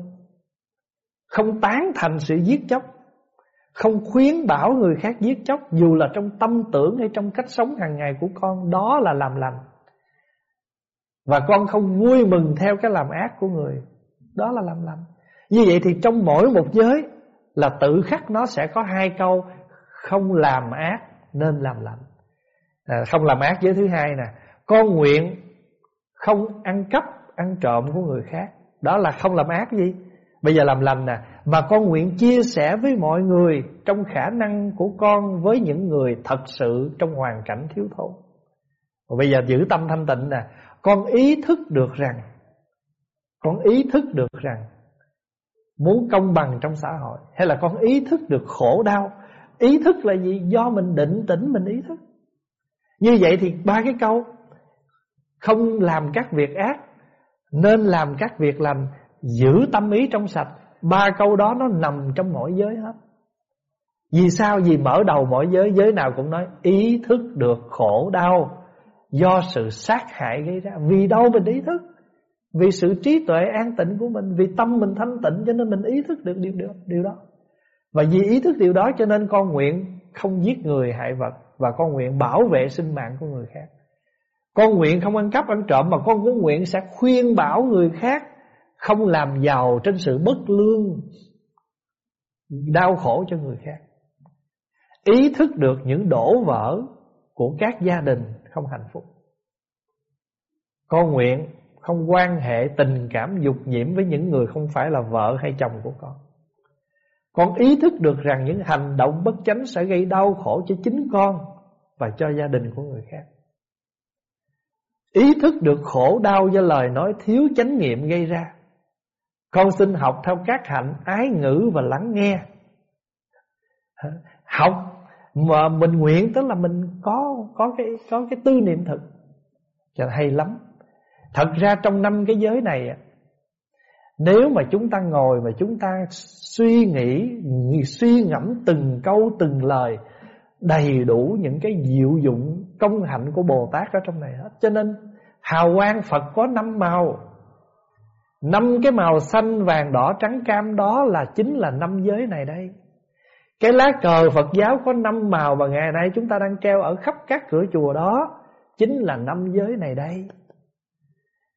Speaker 1: Không tán thành sự giết chóc Không khuyến bảo người khác giết chóc Dù là trong tâm tưởng hay trong cách sống hàng ngày của con Đó là làm lành. Và con không vui mừng theo cái làm ác của người Đó là làm lành. Như vậy thì trong mỗi một giới Là tự khắc nó sẽ có hai câu Không làm ác nên làm lành. À, Không làm ác giới thứ hai nè con nguyện không ăn cắp, ăn trộm của người khác. Đó là không làm ác gì. Bây giờ làm lành nè. Mà con nguyện chia sẻ với mọi người Trong khả năng của con Với những người thật sự trong hoàn cảnh thiếu thốn. Và bây giờ giữ tâm thanh tịnh nè. Con ý thức được rằng Con ý thức được rằng Muốn công bằng trong xã hội Hay là con ý thức được khổ đau Ý thức là gì? Do mình định tĩnh mình ý thức. Như vậy thì ba cái câu không làm các việc ác Nên làm các việc lành Giữ tâm ý trong sạch. Ba câu đó nó nằm trong mỗi giới hết. Vì sao? Vì mở đầu mỗi giới Giới nào cũng nói Ý thức được khổ đau Do sự sát hại gây ra. Vì đâu mình ý thức? Vì sự trí tuệ an tịnh của mình Vì tâm mình thanh tịnh cho nên mình ý thức được điều, điều, điều đó. Và vì ý thức điều đó cho nên con nguyện Không giết người hại vật Và con nguyện bảo vệ sinh mạng của người khác con nguyện không ăn cắp ăn trộm Mà con cũng nguyện sẽ khuyên bảo người khác Không làm giàu trên sự bất lương, Đau khổ cho người khác. Ý thức được những đổ vỡ Của các gia đình không hạnh phúc. Con nguyện không quan hệ tình cảm dục nhiễm Với những người không phải là vợ hay chồng của con. Con ý thức được rằng những hành động bất chánh Sẽ gây đau khổ cho chính con Và cho gia đình của người khác. Ý thức được khổ đau do lời nói thiếu chánh niệm gây ra. Con xin học theo các hạnh ái ngữ và lắng nghe. Học mà mình nguyện tức là mình có có cái có cái tư niệm thực Cho hay lắm. Thật ra trong năm cái giới này Nếu mà chúng ta ngồi mà chúng ta suy nghĩ, Suy ngẫm từng câu, từng lời Đầy đủ những cái diệu dụng công hạnh của Bồ Tát ở trong này hết. Cho nên hào quang Phật có năm màu. Năm cái màu xanh, vàng, đỏ, trắng, cam đó là chính là năm giới này đây. Cái lá cờ Phật giáo có năm màu Và ngày nay chúng ta đang treo ở khắp các cửa chùa đó Chính là năm giới này đây.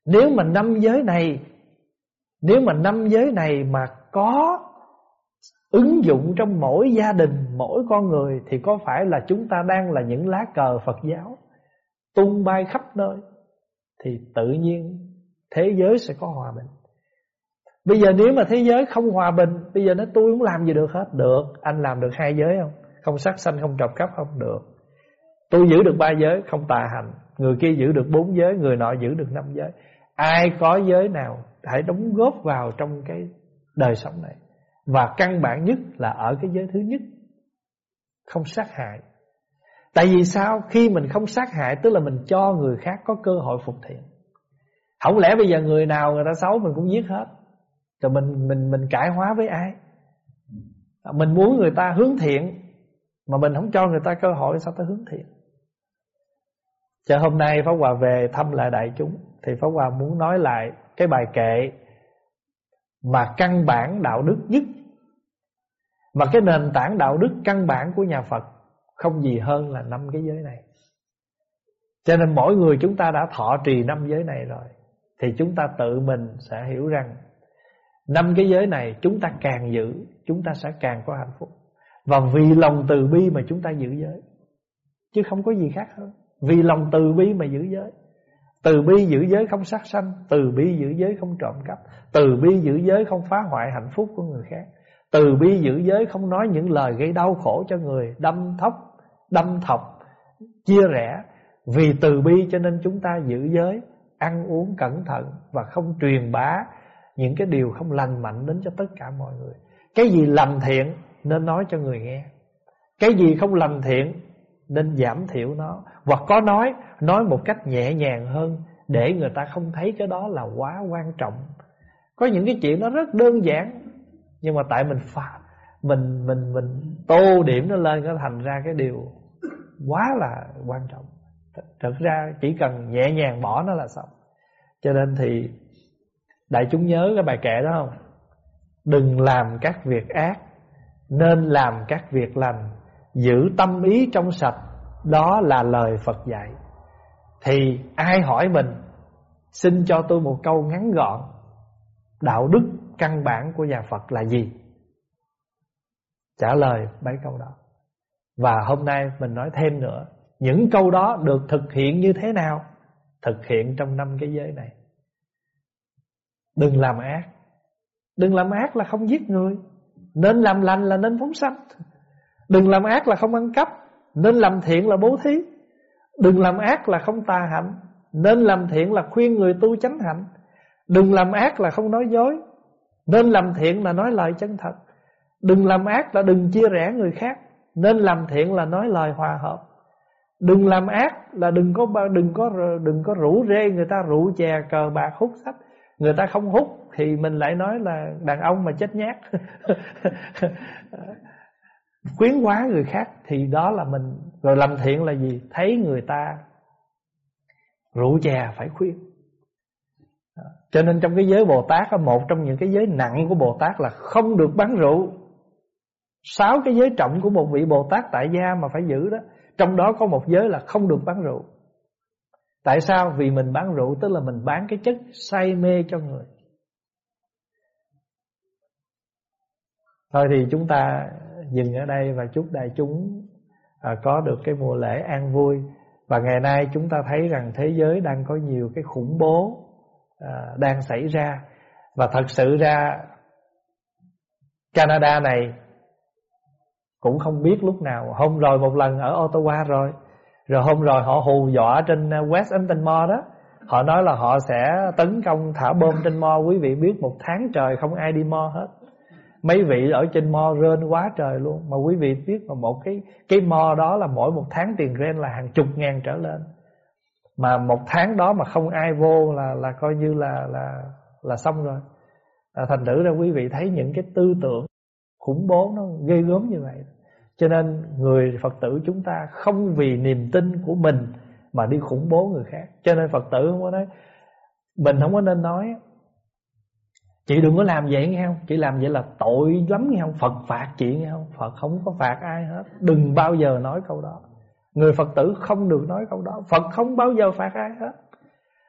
Speaker 1: Nếu mà năm giới này Nếu mà năm giới này mà có Ứng dụng trong mỗi gia đình Mỗi con người Thì có phải là chúng ta đang là những lá cờ Phật giáo Tung bay khắp nơi? Thì tự nhiên Thế giới sẽ có hòa bình. Bây giờ nếu mà thế giới không hòa bình Bây giờ nó tôi không làm gì được hết? Được, anh làm được hai giới không? Không sát sanh, không trộm cắp không? Được. Tôi giữ được ba giới, không tà hành. Người kia giữ được bốn giới, người nọ giữ được năm giới. Ai có giới nào Hãy đóng góp vào trong cái đời sống này? Và căn bản nhất là ở cái giới thứ nhất, Không sát hại. Tại vì sao? Khi mình không sát hại, Tức là mình cho người khác có cơ hội phục thiện. Không lẽ bây giờ người nào người ta xấu Mình cũng giết hết? Rồi mình mình mình cải hóa với ai? Mình muốn người ta hướng thiện, Mà mình không cho người ta cơ hội, Sao ta hướng thiện? Chờ hôm nay Pháp Hòa về thăm lại đại chúng, Thì Pháp Hòa muốn nói lại Cái bài kệ mà căn bản đạo đức nhất. Mà cái nền tảng đạo đức căn bản của nhà Phật Không gì hơn là năm cái giới này. Cho nên mỗi người chúng ta đã thọ trì năm giới này rồi, Thì chúng ta tự mình sẽ hiểu rằng Năm cái giới này chúng ta càng giữ, Chúng ta sẽ càng có hạnh phúc. Và vì lòng từ bi mà chúng ta giữ giới, Chứ không có gì khác hơn. Vì lòng từ bi mà giữ giới. Từ bi giữ giới không sát sanh Từ bi giữ giới không trộm cắp Từ bi giữ giới không phá hoại hạnh phúc của người khác Từ bi giữ giới không nói những lời gây đau khổ cho người Đâm thóc, đâm thọc, chia rẽ Vì từ bi cho nên chúng ta giữ giới Ăn uống cẩn thận Và không truyền bá những cái điều không lành mạnh đến cho tất cả mọi người. Cái gì lành thiện nên nói cho người nghe. Cái gì không lành thiện nên giảm thiểu nó. Hoặc có nói, nói một cách nhẹ nhàng hơn để người ta không thấy cái đó là quá quan trọng. Có những cái chuyện nó rất đơn giản nhưng mà tại mình phà, mình mình mình tô điểm nó lên nó thành ra cái điều quá là quan trọng. Thực ra chỉ cần nhẹ nhàng bỏ nó là xong. Cho nên thì Đại chúng nhớ cái bài kệ đó không Đừng làm các việc ác Nên làm các việc lành Giữ tâm ý trong sạch đó là lời Phật dạy. Thì ai hỏi mình, Xin cho tôi một câu ngắn gọn, Đạo đức căn bản của nhà Phật là gì? Trả lời mấy câu đó. Và hôm nay mình nói thêm nữa, Những câu đó được thực hiện như thế nào? Thực hiện trong năm cái giới này. Đừng làm ác. Đừng làm ác là không giết người. Nên làm lành là nên phóng sanh. Đừng làm ác là không ăn cắp. Nên làm thiện là bố thí. Đừng làm ác là không tà hạnh. Nên làm thiện là khuyên người tu chánh hạnh. Đừng làm ác là không nói dối. Nên làm thiện là nói lời chân thật. Đừng làm ác là đừng chia rẽ người khác. Nên làm thiện là nói lời hòa hợp. Đừng làm ác là đừng có đừng có đừng có rủ rê người ta rượu chè cờ bạc hút sách. Người ta không hút Thì mình lại nói là đàn ông mà chết nhát. quyến hóa người khác Thì đó là mình. Rồi làm thiện là gì? Thấy người ta Rượu chè phải khuyên. Cho nên trong cái giới Bồ Tát Một trong những cái giới nặng của Bồ Tát Là không được bán rượu. Sáu cái giới trọng của một vị Bồ Tát tại gia mà phải giữ đó. Trong đó có một giới là không được bán rượu. Tại sao? Vì mình bán rượu, tức là mình bán cái chất say mê cho người. Thôi thì chúng ta dừng ở đây và chúc đại chúng à, có được cái mùa lễ an vui. Và ngày nay chúng ta thấy rằng thế giới đang có nhiều cái khủng bố à, đang xảy ra. Và thật sự ra Canada này cũng không biết lúc nào. Hôm rồi một lần ở Ottawa rồi rồi hôm rồi họ hù dọa trên à, West Edmonton Mall đó Họ nói là họ sẽ tấn công thả bom trên mall Quý vị biết một tháng trời không ai đi mall hết Mấy vị ở trên mo rên quá trời luôn. Mà quý vị biết mà một cái cái mo đó là mỗi một tháng tiền rent là hàng chục ngàn trở lên. Mà một tháng đó mà không ai vô là là coi như là là là xong rồi. À, Thành thử ra quý vị thấy những cái tư tưởng khủng bố nó ghê gớm như vậy. Cho nên người Phật tử chúng ta không vì niềm tin của mình mà đi khủng bố người khác. Cho nên Phật tử không có nói mình không có nên nói Chị đừng có làm vậy nghe không? Chị làm vậy là tội lắm nghe không? Phật phạt chị nghe không? Phật không có phạt ai hết. Đừng bao giờ nói câu đó. Người Phật tử không được nói câu đó. Phật không bao giờ phạt ai hết.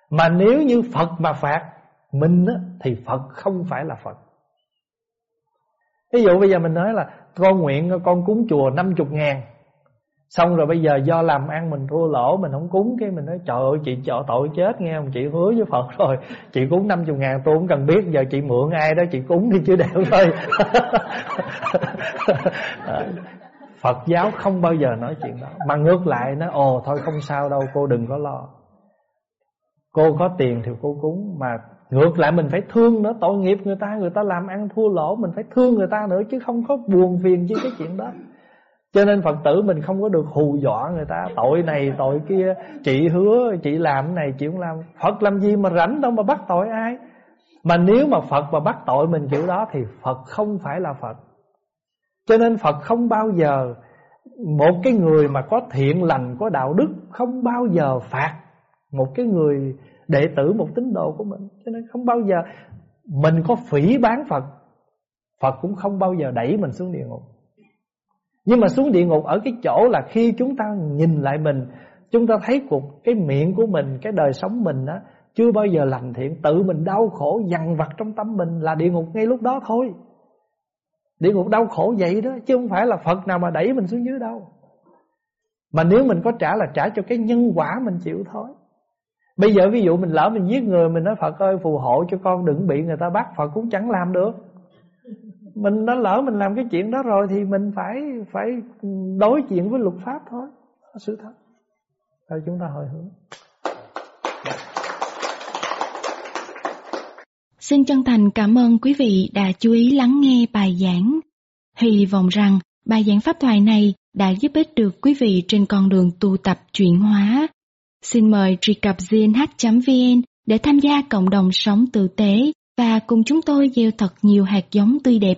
Speaker 1: Mà nếu như Phật mà phạt Mình á, thì Phật không phải là Phật. Ví dụ bây giờ mình nói là Con nguyện con cúng chùa 50 ngàn Xong rồi bây giờ do làm ăn mình thua lỗ, Mình không cúng cái mình nói, trời ơi, chị chọ tội chết nghe không? Chị hứa với Phật rồi. Chị cúng 50 ngàn tôi cũng cần biết, Giờ chị mượn ai đó chị cúng đi chứ đẹp thôi. Ờ, Phật giáo không bao giờ nói chuyện đó. Mà ngược lại nó, Ồ, thôi không sao đâu, cô đừng có lo. Cô có tiền thì cô cúng, Mà ngược lại mình phải thương nữa. Tội nghiệp người ta Người ta làm ăn thua lỗ, Mình phải thương người ta nữa, Chứ không có buồn phiền chi cái chuyện đó cho nên Phật tử mình không có được hù dọa người ta. Tội này, tội kia, Chị hứa, chị làm cái này, chị không làm. Phật làm gì mà rảnh đâu mà bắt tội ai? Mà nếu mà Phật mà bắt tội mình kiểu đó Thì Phật không phải là Phật. Cho nên Phật không bao giờ, Một cái người mà có thiện lành, Có đạo đức, Không bao giờ phạt Một cái người đệ tử một tín đồ của mình. Cho nên không bao giờ Mình có phỉ bán Phật. Phật cũng không bao giờ đẩy mình xuống địa ngục nhưng mà xuống địa ngục ở cái chỗ là khi chúng ta nhìn lại mình, Chúng ta thấy cuộc, cái miệng của mình, Cái đời sống mình á, Chưa bao giờ lành thiện. Tự mình đau khổ dằn vặt trong tâm mình Là địa ngục ngay lúc đó thôi. Địa ngục đau khổ vậy đó, Chứ không phải là Phật nào mà đẩy mình xuống dưới đâu. Mà nếu mình có trả là trả cho cái nhân quả mình chịu thôi. Bây giờ ví dụ mình lỡ mình giết người, Mình nói, Phật ơi, phù hộ cho con, đừng bị người ta bắt, Phật cũng chẳng làm được mình đã lỡ mình làm cái chuyện đó rồi thì mình phải phải đối diện với luật pháp thôi sự thật rồi chúng ta hồi hướng
Speaker 2: Xin chân thành cảm ơn quý vị đã chú ý lắng nghe bài giảng. Hy vọng rằng bài giảng pháp thoại này đã giúp ích được quý vị trên con đường tu tập chuyển hóa. Xin mời truy cập gnh.vn để tham gia cộng đồng sống tử tế và cùng chúng tôi gieo thật nhiều hạt giống tươi đẹp